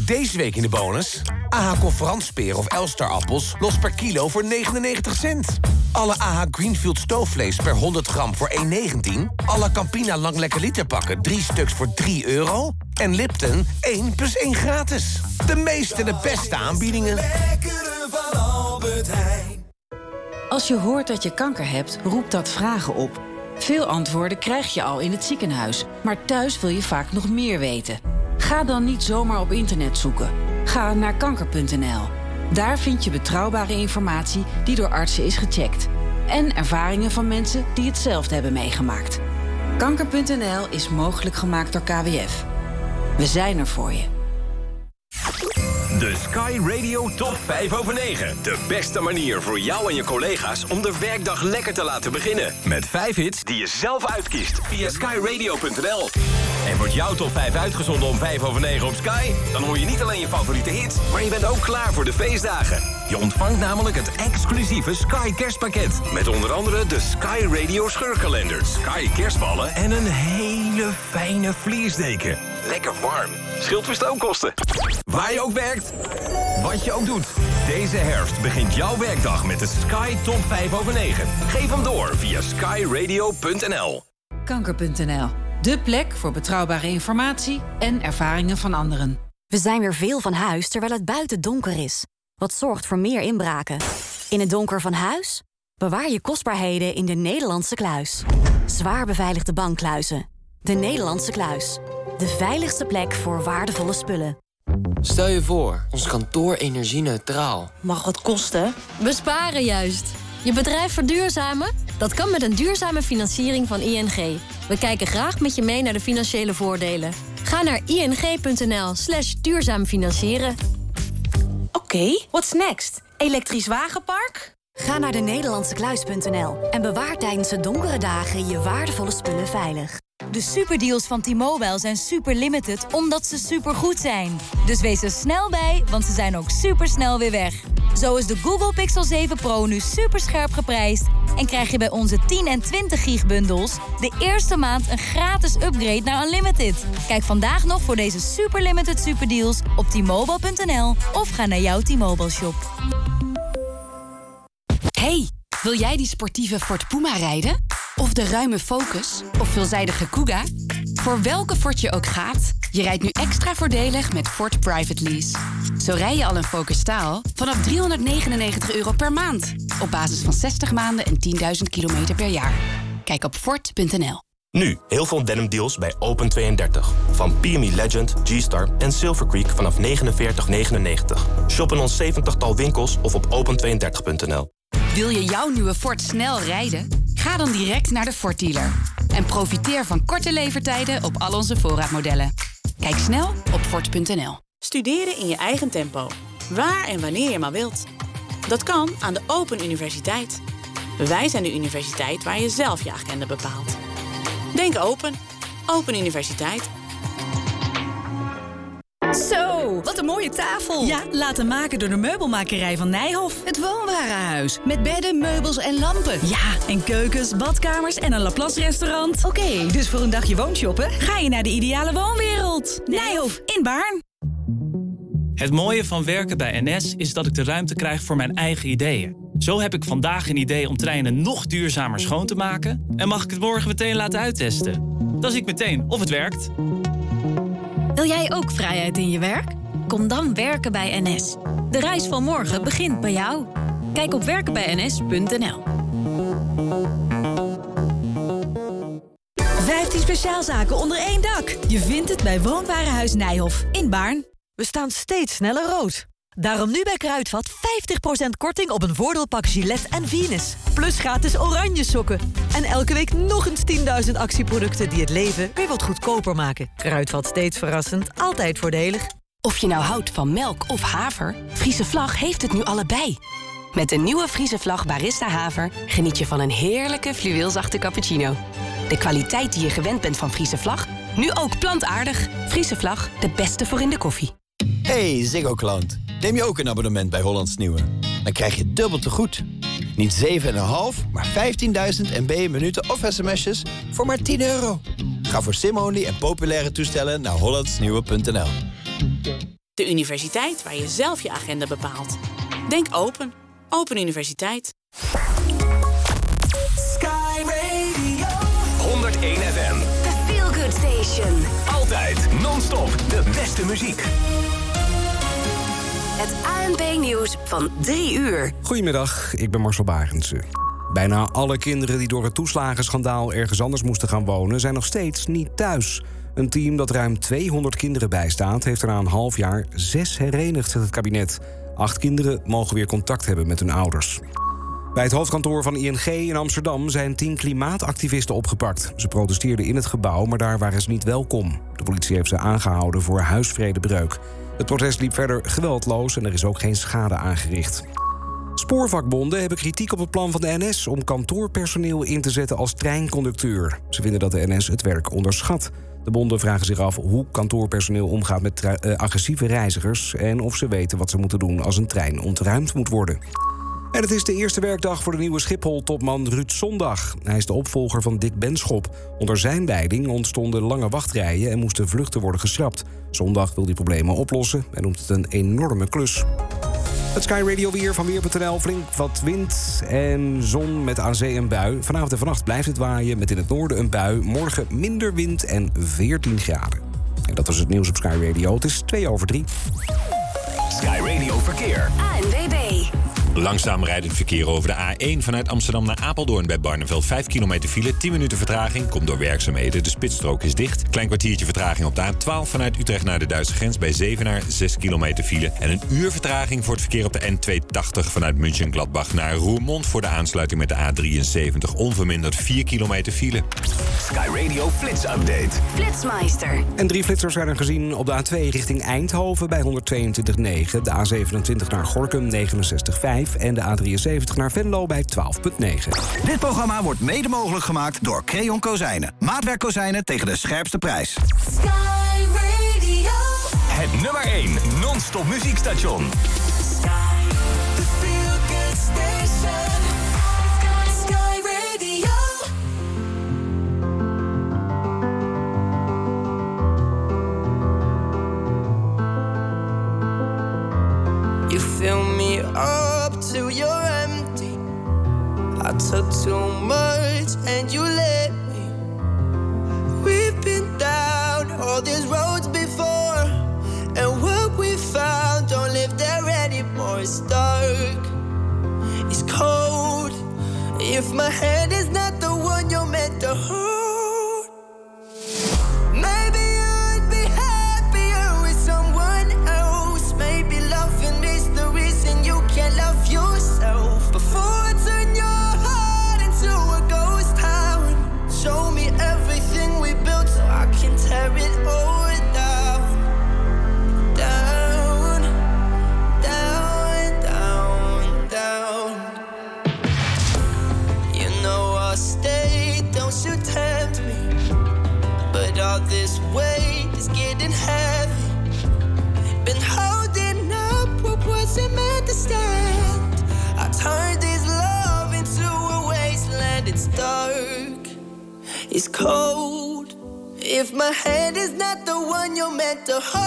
Deze week in de bonus. AH Conferansperen of Elstar appels los per kilo voor 99 cent. Alle AH Greenfield stoofvlees per 100 gram voor 1,19. Alle Campina Lang Lekker Liter pakken 3 stuks voor 3 euro. En Lipton 1 plus 1 gratis. De meeste en de beste aanbiedingen. Lekkere van Albert Heijn. Als je hoort dat je kanker hebt, roept dat vragen op. Veel antwoorden krijg je al in het ziekenhuis, maar thuis wil je vaak nog meer weten. Ga dan niet zomaar op internet zoeken. Ga naar kanker.nl. Daar vind je betrouwbare informatie die door artsen is gecheckt. En ervaringen van mensen die hetzelfde hebben meegemaakt. Kanker.nl is mogelijk gemaakt door KWF. We zijn er voor je. De Sky Radio Top 5 over 9. De beste manier voor jou en je collega's om de werkdag lekker te laten beginnen. Met 5 hits die je zelf uitkiest via skyradio.nl. En wordt jouw top 5 uitgezonden om 5 over 9 op Sky? Dan hoor je niet alleen je favoriete hits, maar je bent ook klaar voor de feestdagen. Je ontvangt namelijk het exclusieve Sky kerstpakket. Met onder andere de Sky Radio scheurkalender, Sky kerstballen en een hele fijne vliesdeken. Lekker warm. Scheelt weer. Waar je ook werkt, wat je ook doet. Deze herfst begint jouw werkdag met de Sky Top 5 over 9. Geef hem door via skyradio.nl. Kanker.nl. De plek voor betrouwbare informatie en ervaringen van anderen. We zijn weer veel van huis terwijl het buiten donker is. Wat zorgt voor meer inbraken. In het donker van huis? Bewaar je kostbaarheden in de Nederlandse kluis. Zwaar beveiligde bankkluizen. De Nederlandse kluis. De veiligste plek voor waardevolle spullen. Stel je voor, ons kantoor energie-neutraal. Mag wat kosten? Besparen juist. Je bedrijf verduurzamen? Dat kan met een duurzame financiering van ING. We kijken graag met je mee naar de financiële voordelen. Ga naar ing.nl slash duurzaam financieren. Oké, what's next? Elektrisch wagenpark? Ga naar de Nederlandsekluis.nl en bewaar tijdens de donkere dagen je waardevolle spullen veilig. De superdeals van T-Mobile zijn super limited omdat ze supergoed zijn. Dus wees er snel bij, want ze zijn ook supersnel weer weg. Zo is de Google Pixel 7 Pro nu superscherp geprijsd... en krijg je bij onze 10 en 20 gig bundels... de eerste maand een gratis upgrade naar Unlimited. Kijk vandaag nog voor deze super limited superdeals op t-mobile.nl... of ga naar jouw T-Mobile shop. Hey, wil jij die sportieve Ford Puma rijden? Of de ruime Focus? Of veelzijdige Kuga? Voor welke Ford je ook gaat, je rijdt nu extra voordelig met Ford Private Lease. Zo rij je al een Focus staal vanaf 399 euro per maand. Op basis van 60 maanden en 10.000 kilometer per jaar. Kijk op Ford.nl. Nu heel veel denim deals bij Open32. Van PME Legend, G-Star en Silver Creek vanaf 49,99. Shop in ons 70-tal winkels of op open32.nl. Wil je jouw nieuwe Ford snel rijden? Ga dan direct naar de Ford dealer. En profiteer van korte levertijden op al onze voorraadmodellen. Kijk snel op Ford.nl. Studeren in je eigen tempo. Waar en wanneer je maar wilt. Dat kan aan de Open Universiteit. Wij zijn de universiteit waar je zelf je agenda bepaalt. Denk open. Open Universiteit. Zo, wat een mooie tafel. Ja, laten maken door de meubelmakerij van Nijhoff. Het woonwarenhuis. Met bedden, meubels en lampen. Ja, en keukens, badkamers en een Laplace restaurant. Oké, dus voor een dagje woonshoppen ga je naar de ideale woonwereld. Nijhoff, in Baarn. Het mooie van werken bij NS is dat ik de ruimte krijg voor mijn eigen ideeën. Zo heb ik vandaag een idee om treinen nog duurzamer schoon te maken... en mag ik het morgen meteen laten uittesten. Dan zie ik meteen of het werkt. Wil jij ook vrijheid in je werk? Kom dan werken bij NS. De reis van morgen begint bij jou. Kijk op werkenbijns.nl. 15 speciaalzaken onder één dak. Je vindt het bij Woonwarenhuis Nijhoff in Baarn. We staan steeds sneller rood. Daarom nu bij Kruidvat 50% korting op een voordeelpak Gillette en Venus. Plus gratis oranje sokken. En elke week nog eens 10.000 actieproducten die het leven weer wat goedkoper maken. Kruidvat steeds verrassend, altijd voordelig. Of je nou houdt van melk of haver, Friese Vlag heeft het nu allebei. Met de nieuwe Friese Vlag Barista Haver geniet je van een heerlijke fluweelzachte cappuccino. De kwaliteit die je gewend bent van Friese Vlag, nu ook plantaardig. Friese Vlag, de beste voor in de koffie. Hey Ziggo-klant, neem je ook een abonnement bij Hollands Nieuwe? Dan krijg je dubbel te goed. Niet 7,5, maar 15.000 MB minuten of sms'jes voor maar 10 euro. Ga voor sim-only en populaire toestellen naar hollandsnieuwe.nl. De universiteit waar je zelf je agenda bepaalt. Denk open. Open Universiteit. Sky Radio 101 FM. The Feel Good Station. Altijd non-stop beste muziek. Het ANP-nieuws van 3 uur. Goedemiddag, ik ben Marcel Barendse. Bijna alle kinderen die door het toeslagenschandaal ergens anders moesten gaan wonen, zijn nog steeds niet thuis. Een team dat ruim 200 kinderen bijstaat, heeft er na een half jaar zes herenigd, zegt het kabinet. Acht kinderen mogen weer contact hebben met hun ouders. Bij het hoofdkantoor van ING in Amsterdam zijn tien klimaatactivisten opgepakt. Ze protesteerden in het gebouw, maar daar waren ze niet welkom. De politie heeft ze aangehouden voor huisvredebreuk. Het protest liep verder geweldloos en er is ook geen schade aangericht. Spoorvakbonden hebben kritiek op het plan van de NS om kantoorpersoneel in te zetten als treinconducteur. Ze vinden dat de NS het werk onderschat. De bonden vragen zich af hoe kantoorpersoneel omgaat met eh, agressieve reizigers en of ze weten wat ze moeten doen als een trein ontruimd moet worden. En het is de eerste werkdag voor de nieuwe Schiphol-topman Ruud Zondag. Hij is de opvolger van Dick Benschop. Onder zijn leiding ontstonden lange wachtrijen en moesten vluchten worden geschrapt. Zondag wil die problemen oplossen en noemt het een enorme klus. Het Sky Radio weer van Weer.nl. Flink wat wind en zon met aan zee een bui. Vanavond en vannacht blijft het waaien met in het noorden een bui. Morgen minder wind en 14 graden. En dat was het nieuws op Sky Radio. Het is 2 over 3. Sky Radio Verkeer. ANWB. Langzaam rijdend verkeer over de A1 vanuit Amsterdam naar Apeldoorn bij Barneveld. 5 kilometer file, 10 minuten vertraging. Komt door werkzaamheden. De spitsstrook is dicht. Klein kwartiertje vertraging op de A12 vanuit Utrecht naar de Duitse grens bij Zevenaar. 6 kilometer file. En een uur vertraging voor het verkeer op de N280 vanuit München-Gladbach naar Roermond. Voor de aansluiting met de A73. Onverminderd 4 kilometer file. Sky Radio Flits Update. Flitsmeister. En drie flitsers werden gezien op de A2 richting Eindhoven bij 122,9. De A27 naar Gorkum 69,5. En de A73 naar Venlo bij 12,9. Dit programma wordt mede mogelijk gemaakt door Creon Kozijnen. Maatwerkkozijnen tegen de scherpste prijs. Sky Radio. Het nummer 1 non-stop muziekstation. The feel good station. Sky Radio. You fill me up. I took too much and you let me. We've been down all these roads before, and what we found don't live there anymore. It's dark, it's cold. If my hand is not the one you're meant to hold, one you're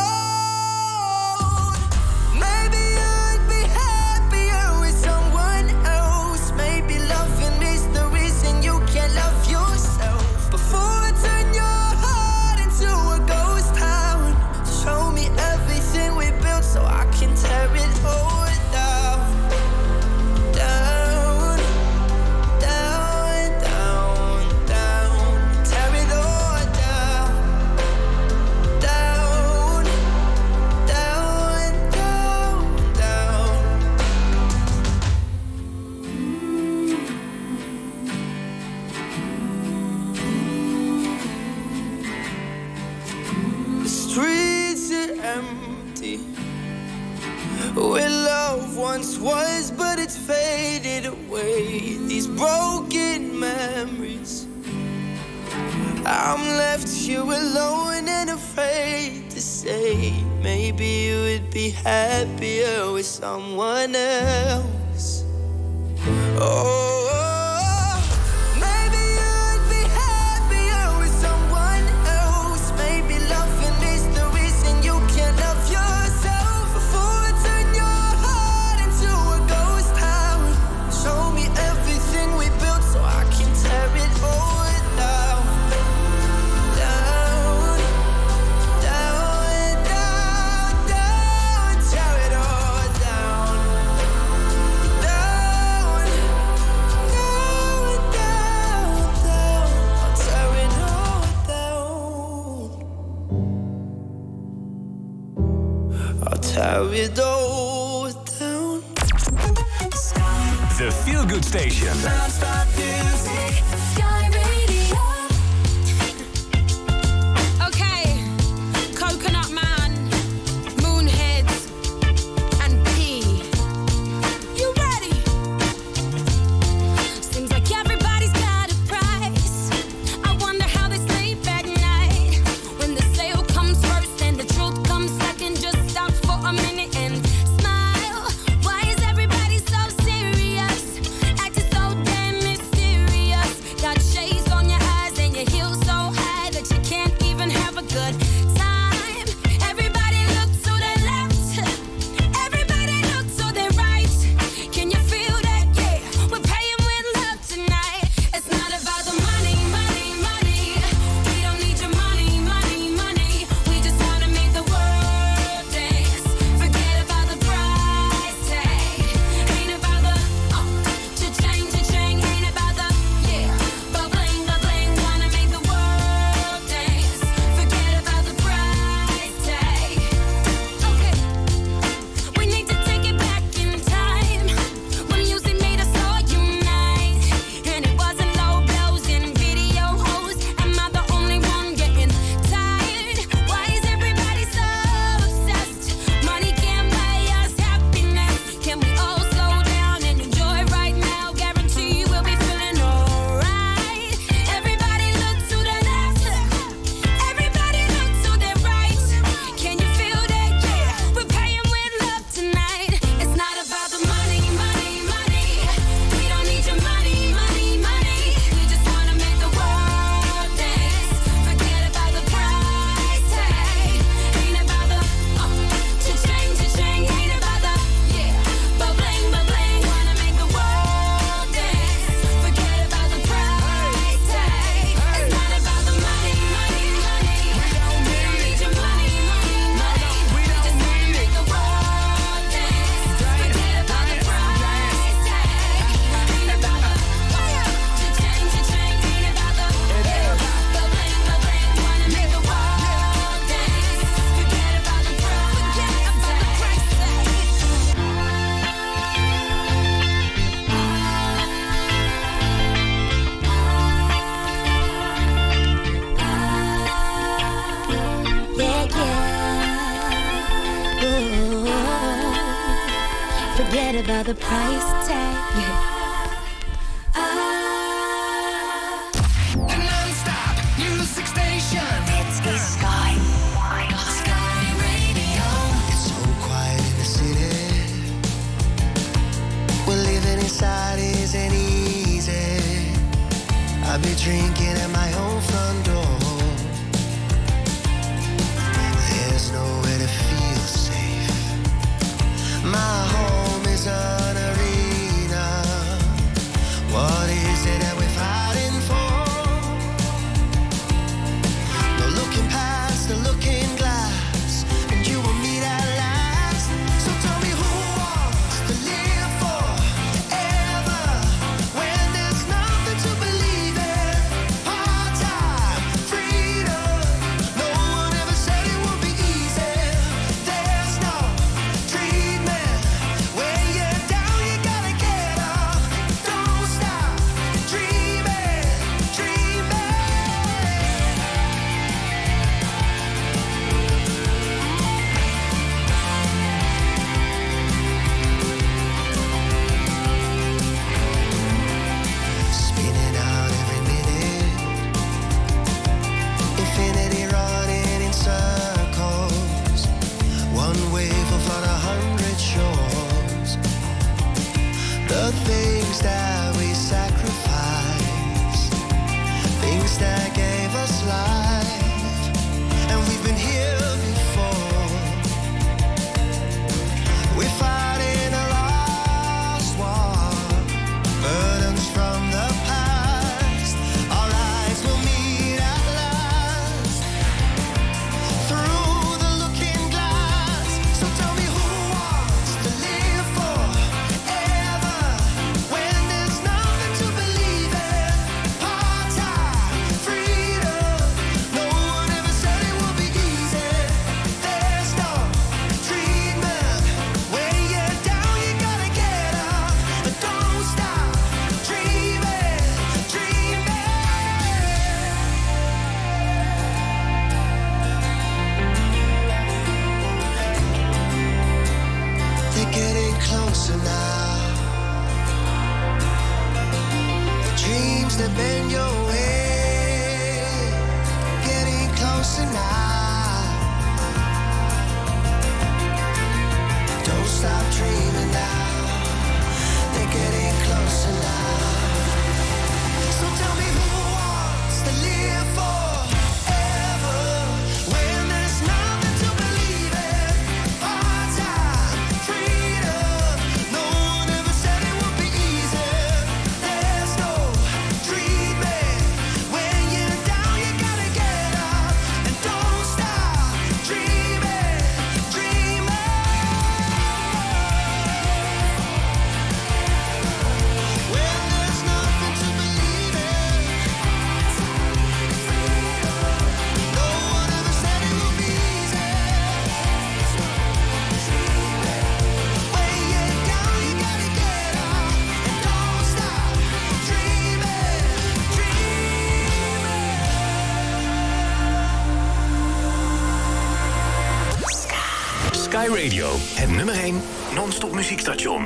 muziekstation.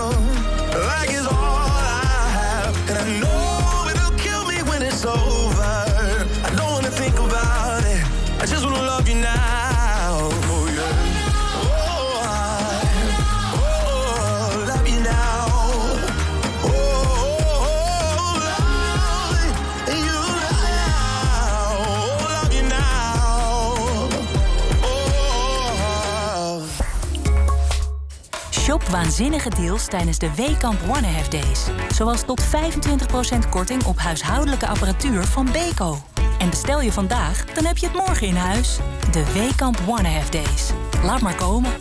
waanzinnige deals tijdens de Weekamp One Days. Zoals tot 25% korting op huishoudelijke apparatuur van Beko. En bestel je vandaag, dan heb je het morgen in huis. De Weekamp One Days. Laat maar komen.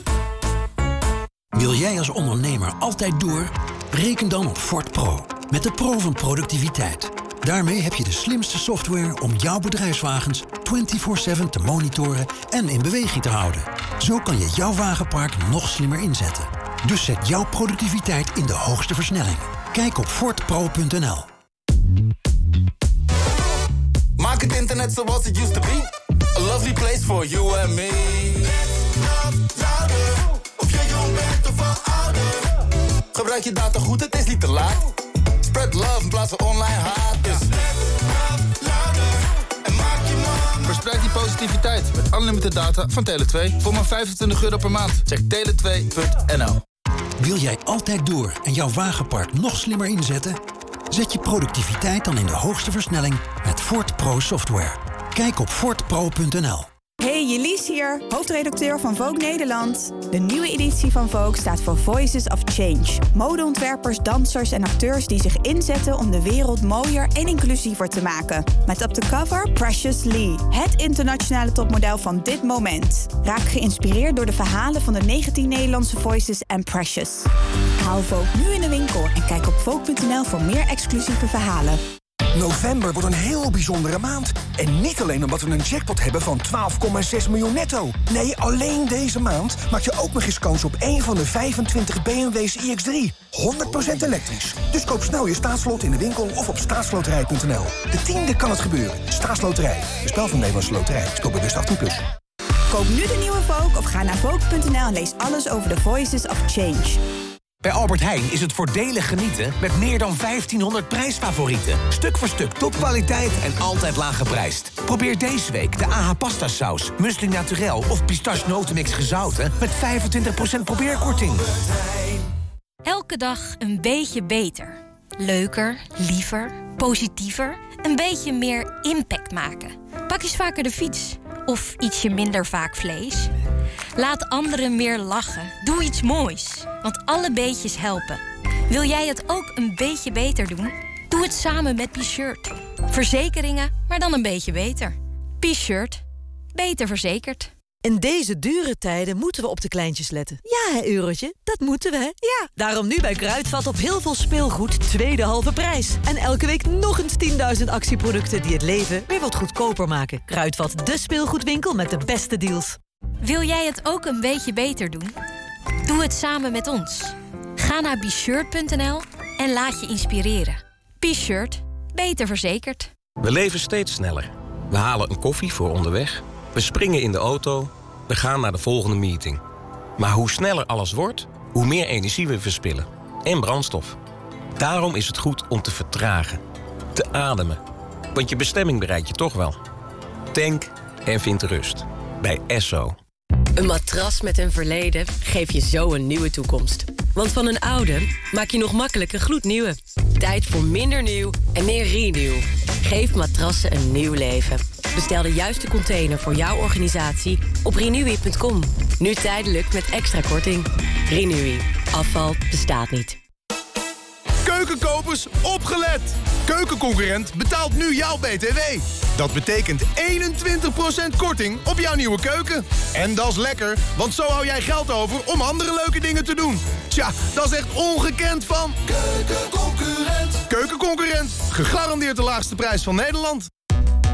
Wil jij als ondernemer altijd door? Reken dan op Ford Pro. Met de Pro van productiviteit. Daarmee heb je de slimste software om jouw bedrijfswagens 24/7 te monitoren en in beweging te houden. Zo kan je jouw wagenpark nog slimmer inzetten. Dus zet jouw productiviteit in de hoogste versnelling. Kijk op fordpro.nl. Maak het internet zoals het used to be. A lovely place for you and me. Of je jong bent of al ouder. Gebruik je data goed, het is niet te laat. Spread love in plaats van online haat. Dus en maak je man. Verspreid die positiviteit met unlimited data van Tele2 voor maar 25 euro per maand. Check tele2.nl. Wil jij altijd door en jouw wagenpark nog slimmer inzetten? Zet je productiviteit dan in de hoogste versnelling met Ford Pro Software. Kijk op fordpro.nl. Hey, Jelise hier, hoofdredacteur van Vogue Nederland. De nieuwe editie van Vogue staat voor Voices of Change. Modeontwerpers, dansers en acteurs die zich inzetten om de wereld mooier en inclusiever te maken. Met op de cover Precious Lee, het internationale topmodel van dit moment. Raak geïnspireerd door de verhalen van de 19 Nederlandse Voices en Precious. Haal Vogue nu in de winkel en kijk op Vogue.nl voor meer exclusieve verhalen. November wordt een heel bijzondere maand. En niet alleen omdat we een jackpot hebben van 12,6 miljoen netto. Nee, alleen deze maand maak je ook nog eens kans op één van de 25 BMW's iX3. 100% elektrisch. Dus koop snel je staatslot in de winkel of op staatsloterij.nl. De tiende kan het gebeuren. Staatsloterij. Een spel van Nederlandse Loterij. Speel bewust 18+. Plus. Koop nu de nieuwe Vogue of ga naar Vogue.nl en lees alles over de Voices of Change. Bij Albert Heijn is het voordelig genieten met meer dan 1500 prijsfavorieten. Stuk voor stuk topkwaliteit en altijd laag geprijsd. Probeer deze week de AH pasta saus, muesli naturel of pistache notenmix gezouten met 25% probeerkorting. Elke dag een beetje beter. Leuker, liever, positiever. Een beetje meer impact maken. Pak eens vaker de fiets. Of ietsje minder vaak vlees. Laat anderen meer lachen. Doe iets moois. Want alle beetjes helpen. Wil jij het ook een beetje beter doen? Doe het samen met P-Shirt. Verzekeringen, maar dan een beetje beter. P-Shirt. Beter verzekerd. In deze dure tijden moeten we op de kleintjes letten. Ja, hè, Eurotje? Dat moeten we, hè? Ja. Daarom nu bij Kruidvat op heel veel speelgoed tweede halve prijs. En elke week nog eens 10.000 actieproducten die het leven weer wat goedkoper maken. Kruidvat, de speelgoedwinkel met de beste deals. Wil jij het ook een beetje beter doen? Doe het samen met ons. Ga naar bshirt.nl en laat je inspireren. B-Shirt. Beter verzekerd. We leven steeds sneller. We halen een koffie voor onderweg. We springen in de auto. We gaan naar de volgende meeting. Maar hoe sneller alles wordt, hoe meer energie we verspillen. En brandstof. Daarom is het goed om te vertragen. Te ademen. Want je bestemming bereik je toch wel. Tank en vind rust. Bij Esso. Een matras met een verleden geeft je zo een nieuwe toekomst. Want van een oude maak je nog makkelijk een gloednieuwe. Tijd voor minder nieuw en meer renew. Geef matrassen een nieuw leven. Bestel de juiste container voor jouw organisatie op renewy.com. Nu tijdelijk met extra korting. Renewy. Afval bestaat niet. Keukenkopers, opgelet! Keukenconcurrent betaalt nu jouw BTW. Dat betekent 21% korting op jouw nieuwe keuken. En dat is lekker, want zo hou jij geld over om andere leuke dingen te doen. Tja, dat is echt ongekend van... Keukenconcurrent. Keukenconcurrent, gegarandeerd de laagste prijs van Nederland.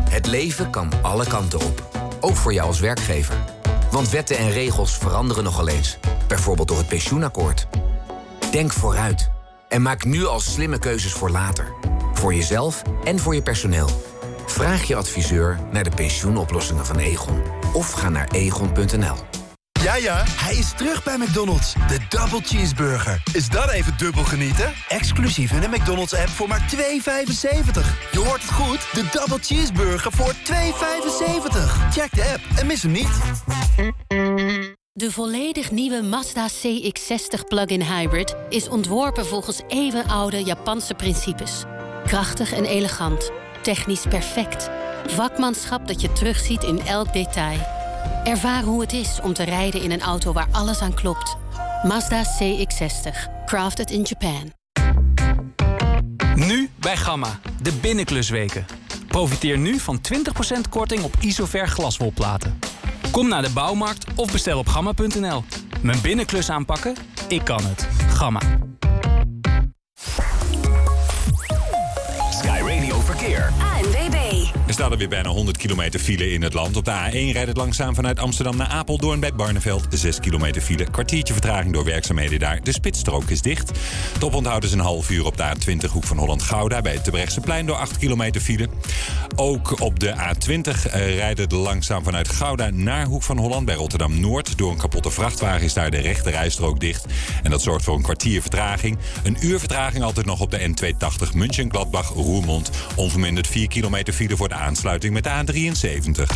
Het leven kan alle kanten op. Ook voor jou als werkgever. Want wetten en regels veranderen nogal eens. Bijvoorbeeld door het pensioenakkoord. Denk vooruit. En maak nu al slimme keuzes voor later. Voor jezelf en voor je personeel. Vraag je adviseur naar de pensioenoplossingen van Egon. Of ga naar egon.nl. Ja, ja, hij is terug bij McDonald's. De Double Cheeseburger. Is dat even dubbel genieten? Exclusief in de McDonald's-app voor maar 2,75. Je hoort het goed. De Double Cheeseburger voor 2,75. Check de app en mis hem niet. De volledig nieuwe Mazda CX-60 plug-in hybrid is ontworpen volgens eeuwenoude Japanse principes. Krachtig en elegant, technisch perfect, vakmanschap dat je terugziet in elk detail. Ervaar hoe het is om te rijden in een auto waar alles aan klopt. Mazda CX-60, crafted in Japan. Nu bij Gamma, de binnenklusweken. Profiteer nu van 20% korting op Isover glaswolplaten. Kom naar de bouwmarkt of bestel op gamma.nl. Mijn binnenklus aanpakken? Ik kan het. Gamma. Staat er weer bijna 100 kilometer file in het land. Op de A1 rijdt het langzaam vanuit Amsterdam naar Apeldoorn bij Barneveld. 6 kilometer file. Kwartiertje vertraging door werkzaamheden daar. De spitsstrook is dicht. Het is een half uur op de A20 hoek van Holland-Gouda bij het Terbrechtseplein door 8 kilometer file. Ook op de A20 eh, rijden de langzaam vanuit Gouda naar Hoek van Holland bij Rotterdam-Noord. Door een kapotte vrachtwagen is daar de rechte rijstrook dicht. En dat zorgt voor een kwartier vertraging. Een uur vertraging altijd nog op de N280 München-Gladbach-Roermond. Onverminderd 4 kilometer file voor de aansluiting met de A73.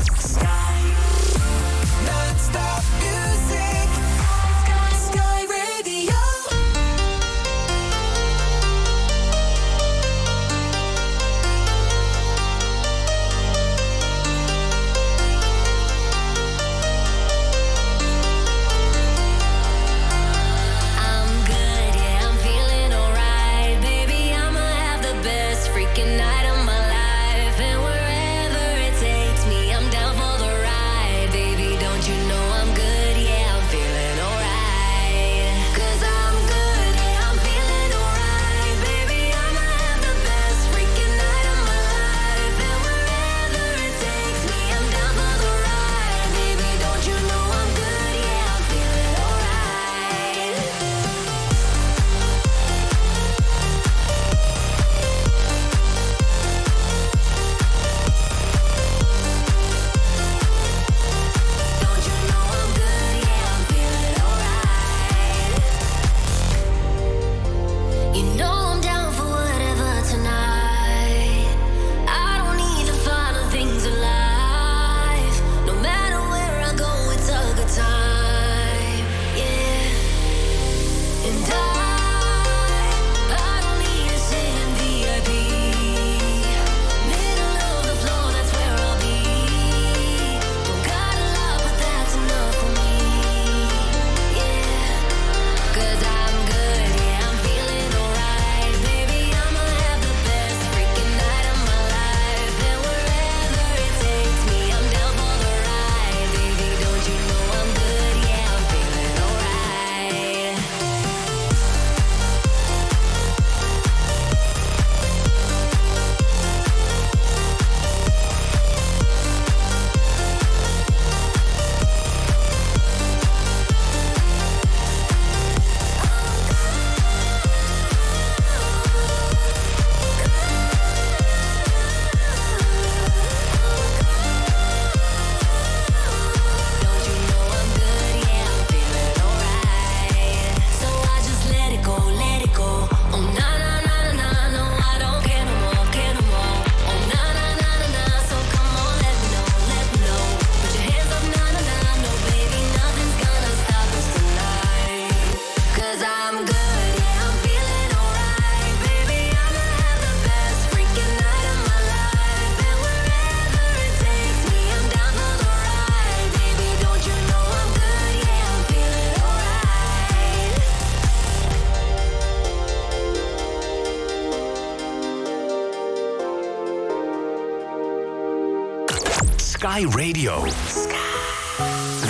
Sky Radio.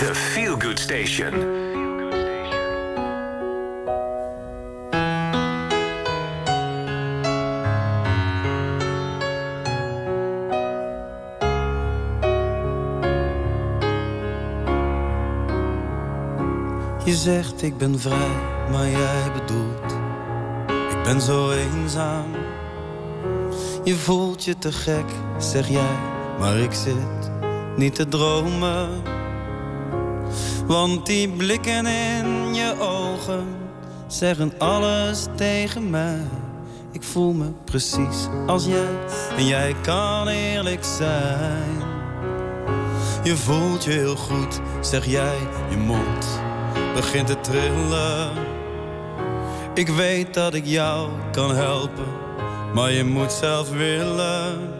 The Feel Good Station. Je zegt ik ben vrij, maar jij bedoelt Ik ben zo eenzaam Je voelt je te gek, zeg jij Maar ik zit niet te dromen Want die blikken in je ogen Zeggen alles tegen mij Ik voel me precies als jij En jij kan eerlijk zijn Je voelt je heel goed, zeg jij Je mond begint te trillen. Ik weet dat ik jou kan helpen, maar je moet zelf willen.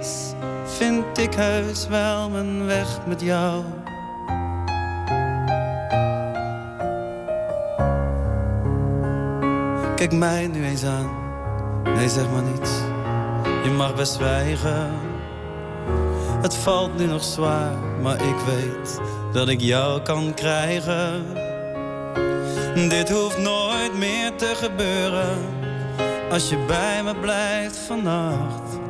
ik heus wel mijn weg met jou. Kijk mij nu eens aan. Nee, zeg maar niets. Je mag best zwijgen. Het valt nu nog zwaar, maar ik weet dat ik jou kan krijgen. Dit hoeft nooit meer te gebeuren. Als je bij me blijft vannacht.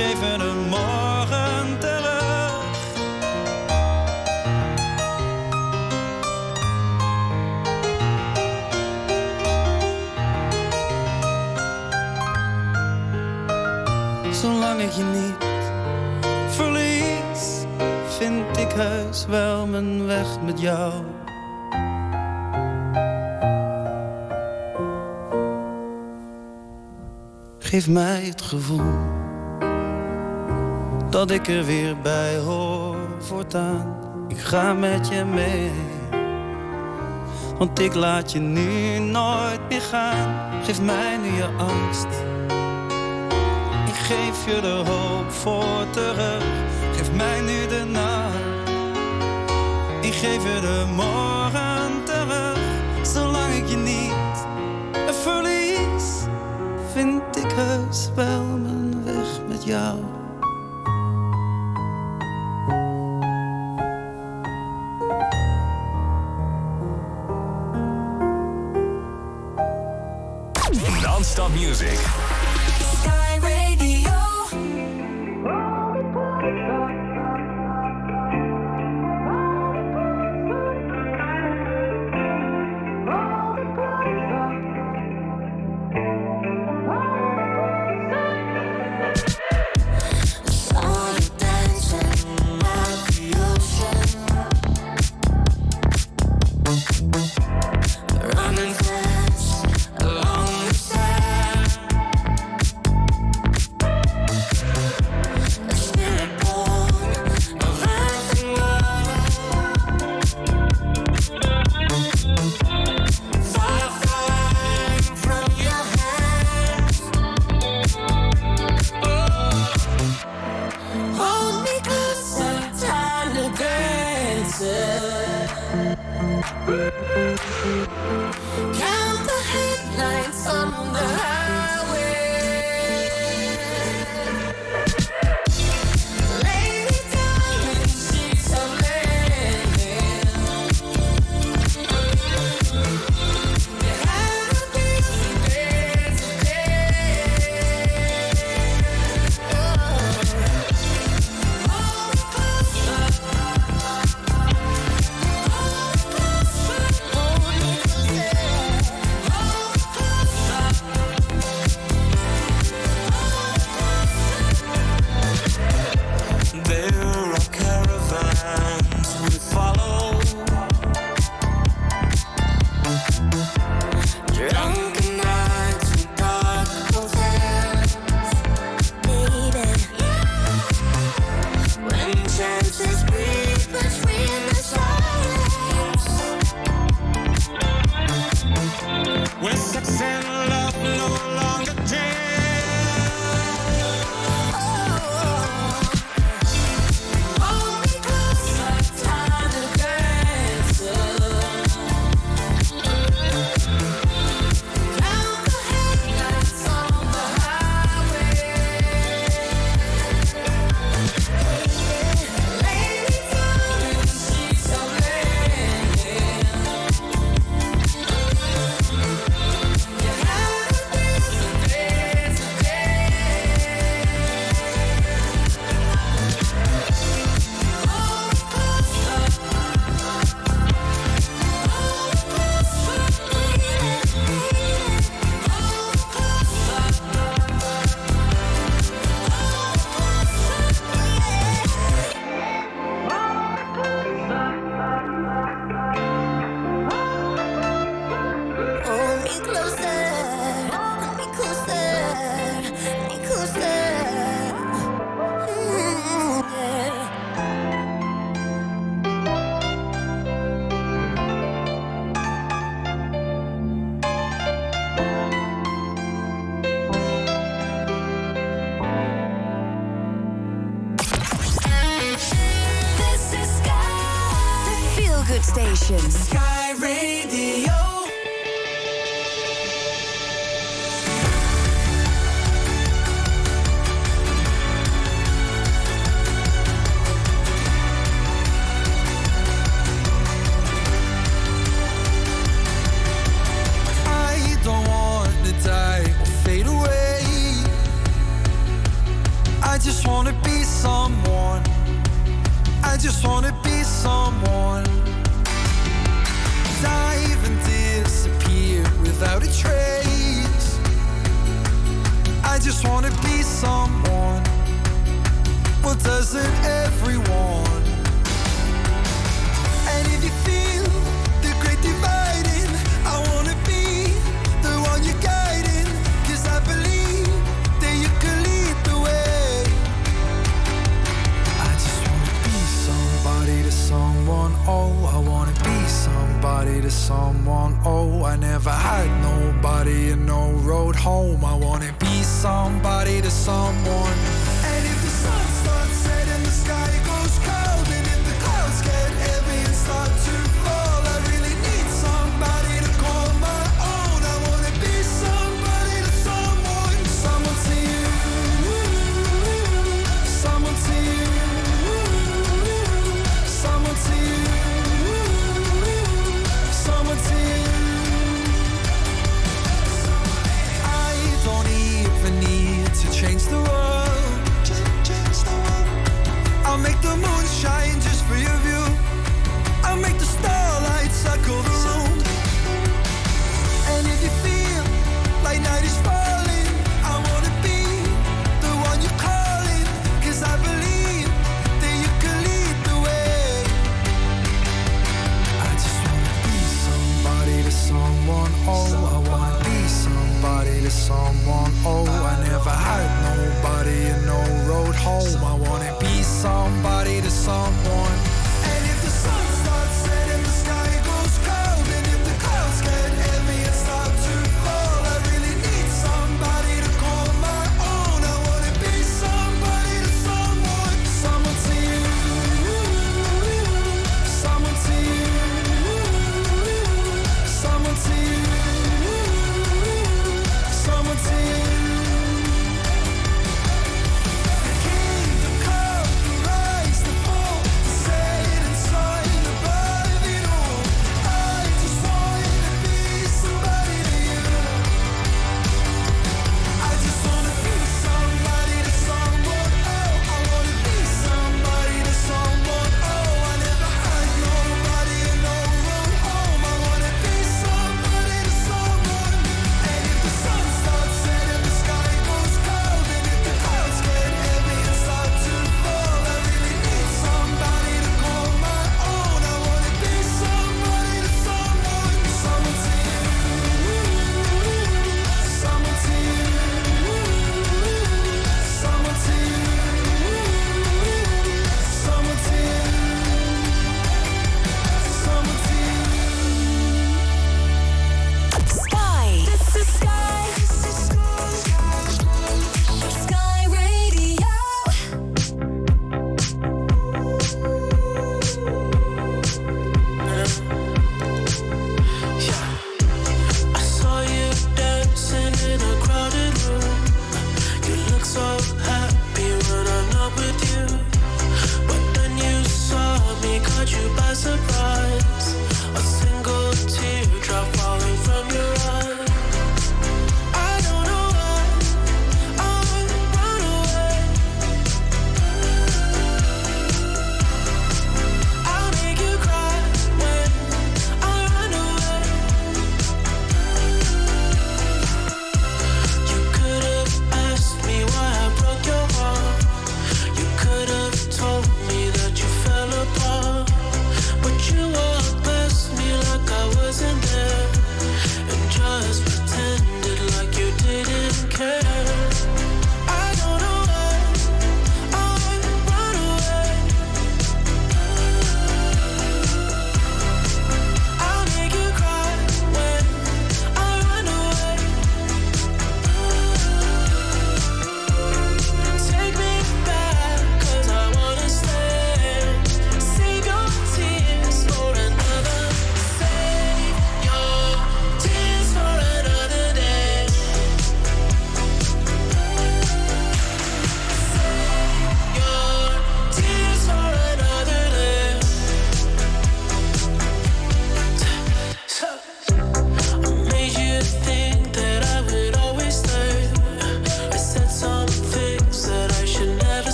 Je de morgen terug. Zolang ik je niet verlies, vind ik heus wel mijn weg met jou. Geef mij het gevoel dat ik er weer bij hoor voortaan. Ik ga met je mee, want ik laat je nu nooit meer gaan. Geef mij nu je angst. Ik geef je de hoop voor terug. Geef mij nu de nacht. Ik geef je de morgen terug. Zolang ik je niet verlies, vind ik heus wel mijn weg met jou. Music. Good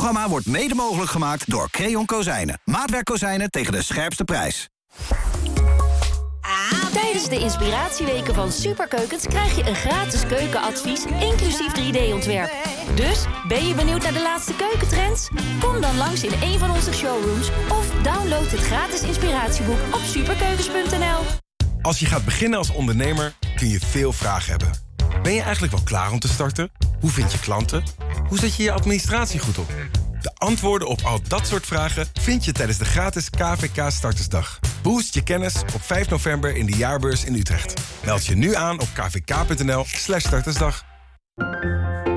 programma wordt mede mogelijk gemaakt door Creon Kozijnen. Maatwerk kozijnen tegen de scherpste prijs. Tijdens de inspiratieweken van Superkeukens krijg je een gratis keukenadvies, inclusief 3D-ontwerp. Dus, ben je benieuwd naar de laatste keukentrends? Kom dan langs in een van onze showrooms of download het gratis inspiratieboek op superkeukens.nl. Als je gaat beginnen als ondernemer kun je veel vragen hebben. Ben je eigenlijk wel klaar om te starten? Hoe vind je klanten? Hoe zet je je administratie goed op? De antwoorden op al dat soort vragen vind je tijdens de gratis KVK Startersdag. Boost je kennis op 5 november in de jaarbeurs in Utrecht. Meld je nu aan op kvk.nl slash startersdag.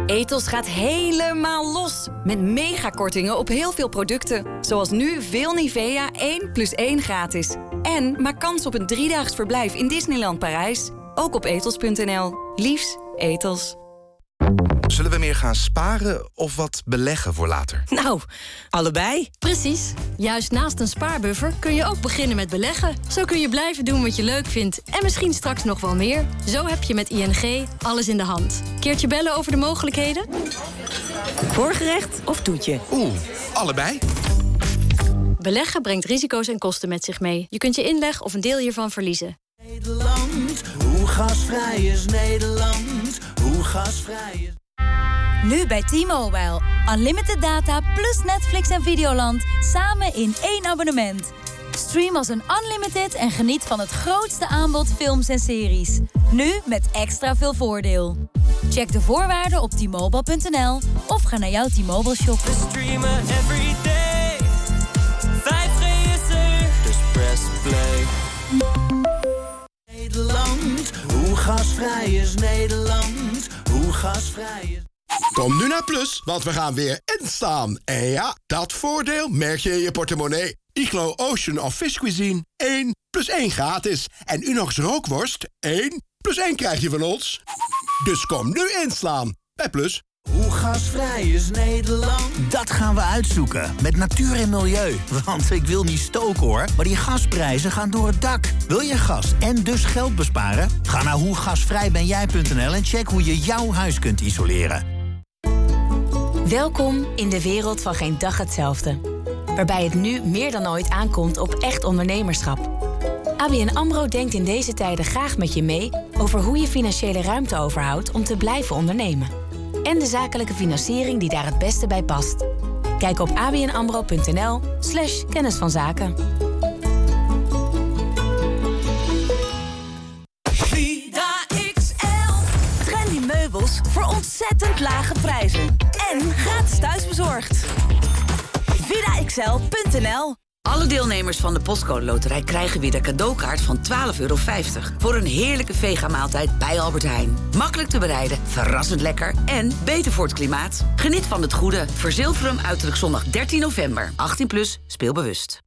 Ethos gaat helemaal los. Met megakortingen op heel veel producten. Zoals nu veel Nivea 1 plus 1 gratis. En maak kans op een driedaags verblijf in Disneyland Parijs. Ook op ethos.nl. Liefs, Ethos. Zullen we meer gaan sparen of wat beleggen voor later? Nou, allebei. Precies. Juist naast een spaarbuffer kun je ook beginnen met beleggen. Zo kun je blijven doen wat je leuk vindt en misschien straks nog wel meer. Zo heb je met ING alles in de hand. Keertje bellen over de mogelijkheden? Voorgerecht of toetje? Oeh, allebei. Beleggen brengt risico's en kosten met zich mee. Je kunt je inleg of een deel hiervan verliezen. Nederland, hoe gasvrij is Nederland? Hoe gasvrij is... Nu bij T-Mobile. Unlimited data plus Netflix en Videoland samen in één abonnement. Stream als een unlimited en geniet van het grootste aanbod films en series. Nu met extra veel voordeel. Check de voorwaarden op t-mobile.nl of ga naar jouw T-Mobile shop. Streamen every day. 5G is er, dus press play. Nederland, gasvrij is Nederland? Hoe gasvrij is... Kom nu naar Plus, want we gaan weer instaan. En ja, dat voordeel merk je in je portemonnee. Iglo Ocean of Fish Cuisine, 1 plus 1 gratis. En Unox rookworst, 1 plus 1 krijg je van ons. Dus kom nu inslaan bij Plus. Hoe gasvrij is Nederland? Dat gaan we uitzoeken met natuur en milieu. Want ik wil niet stoken hoor, maar die gasprijzen gaan door het dak. Wil je gas en dus geld besparen? Ga naar hoegasvrijbenjij.nl en check hoe je jouw huis kunt isoleren. Welkom in de wereld van geen dag hetzelfde. Waarbij het nu meer dan ooit aankomt op echt ondernemerschap. ABN AMRO denkt in deze tijden graag met je mee... over hoe je financiële ruimte overhoudt om te blijven ondernemen. En de zakelijke financiering die daar het beste bij past. Kijk op abnamro.nl slash kennis van zaken. Vida XL. Trendy meubels voor ontzettend lage prijzen. En gratis thuisbezorgd. VidaXL.nl Alle deelnemers van de Postcode Loterij krijgen weer de cadeaukaart van 12,50 euro... voor een heerlijke vegamaaltijd bij Albert Heijn. Makkelijk te bereiden, verrassend lekker en beter voor het klimaat. Geniet van het goede. Verzilver hem uiterlijk zondag 13 november. 18 plus, speel bewust.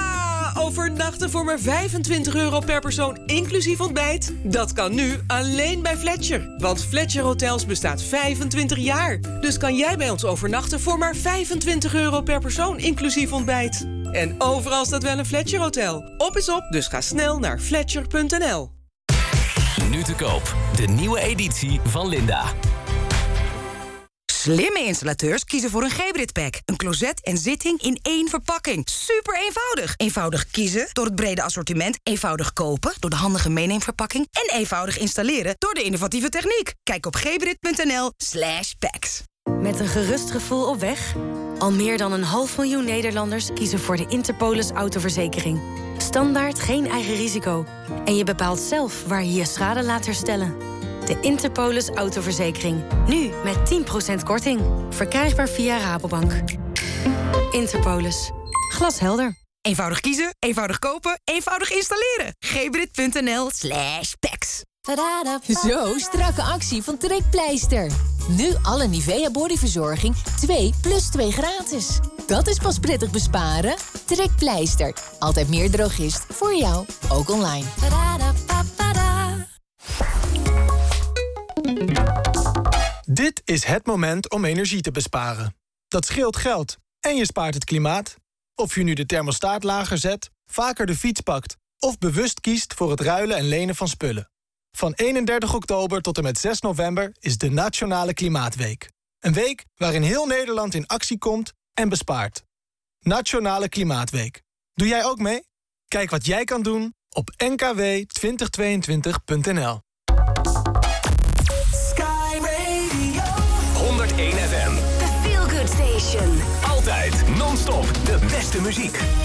Overnachten voor maar 25 euro per persoon, inclusief ontbijt? Dat kan nu alleen bij Fletcher. Want Fletcher Hotels bestaat 25 jaar. Dus kan jij bij ons overnachten voor maar 25 euro per persoon, inclusief ontbijt. En overal staat wel een Fletcher Hotel. Op is op, dus ga snel naar fletcher.nl. Nu te koop. De nieuwe editie van Linda. Slimme installateurs kiezen voor een Gebrit Pack. Een closet en zitting in één verpakking. Super eenvoudig. Eenvoudig kiezen door het brede assortiment. Eenvoudig kopen door de handige meeneemverpakking. En eenvoudig installeren door de innovatieve techniek. Kijk op gebrit.nl slash packs. Met een gerust gevoel op weg? Al meer dan een half miljoen Nederlanders kiezen voor de Interpolis autoverzekering. Standaard geen eigen risico. En je bepaalt zelf waar je je schade laat herstellen. De Interpolis autoverzekering. Nu met 10% korting. Verkrijgbaar via Rabobank. Interpolis. Glashelder. Eenvoudig kiezen, eenvoudig kopen, eenvoudig installeren. gebrit.nl slash packs. Zo, strakke actie van Trekpleister. Nu alle Nivea bodyverzorging 2 plus 2 gratis. Dat is pas prettig besparen. Trekpleister. Altijd meer drogist voor jou, ook online. Dit is het moment om energie te besparen. Dat scheelt geld en je spaart het klimaat. Of je nu de thermostaat lager zet, vaker de fiets pakt... of bewust kiest voor het ruilen en lenen van spullen. Van 31 oktober tot en met 6 november is de Nationale Klimaatweek. Een week waarin heel Nederland in actie komt en bespaart. Nationale Klimaatweek. Doe jij ook mee? Kijk wat jij kan doen op nkw2022.nl. muziek.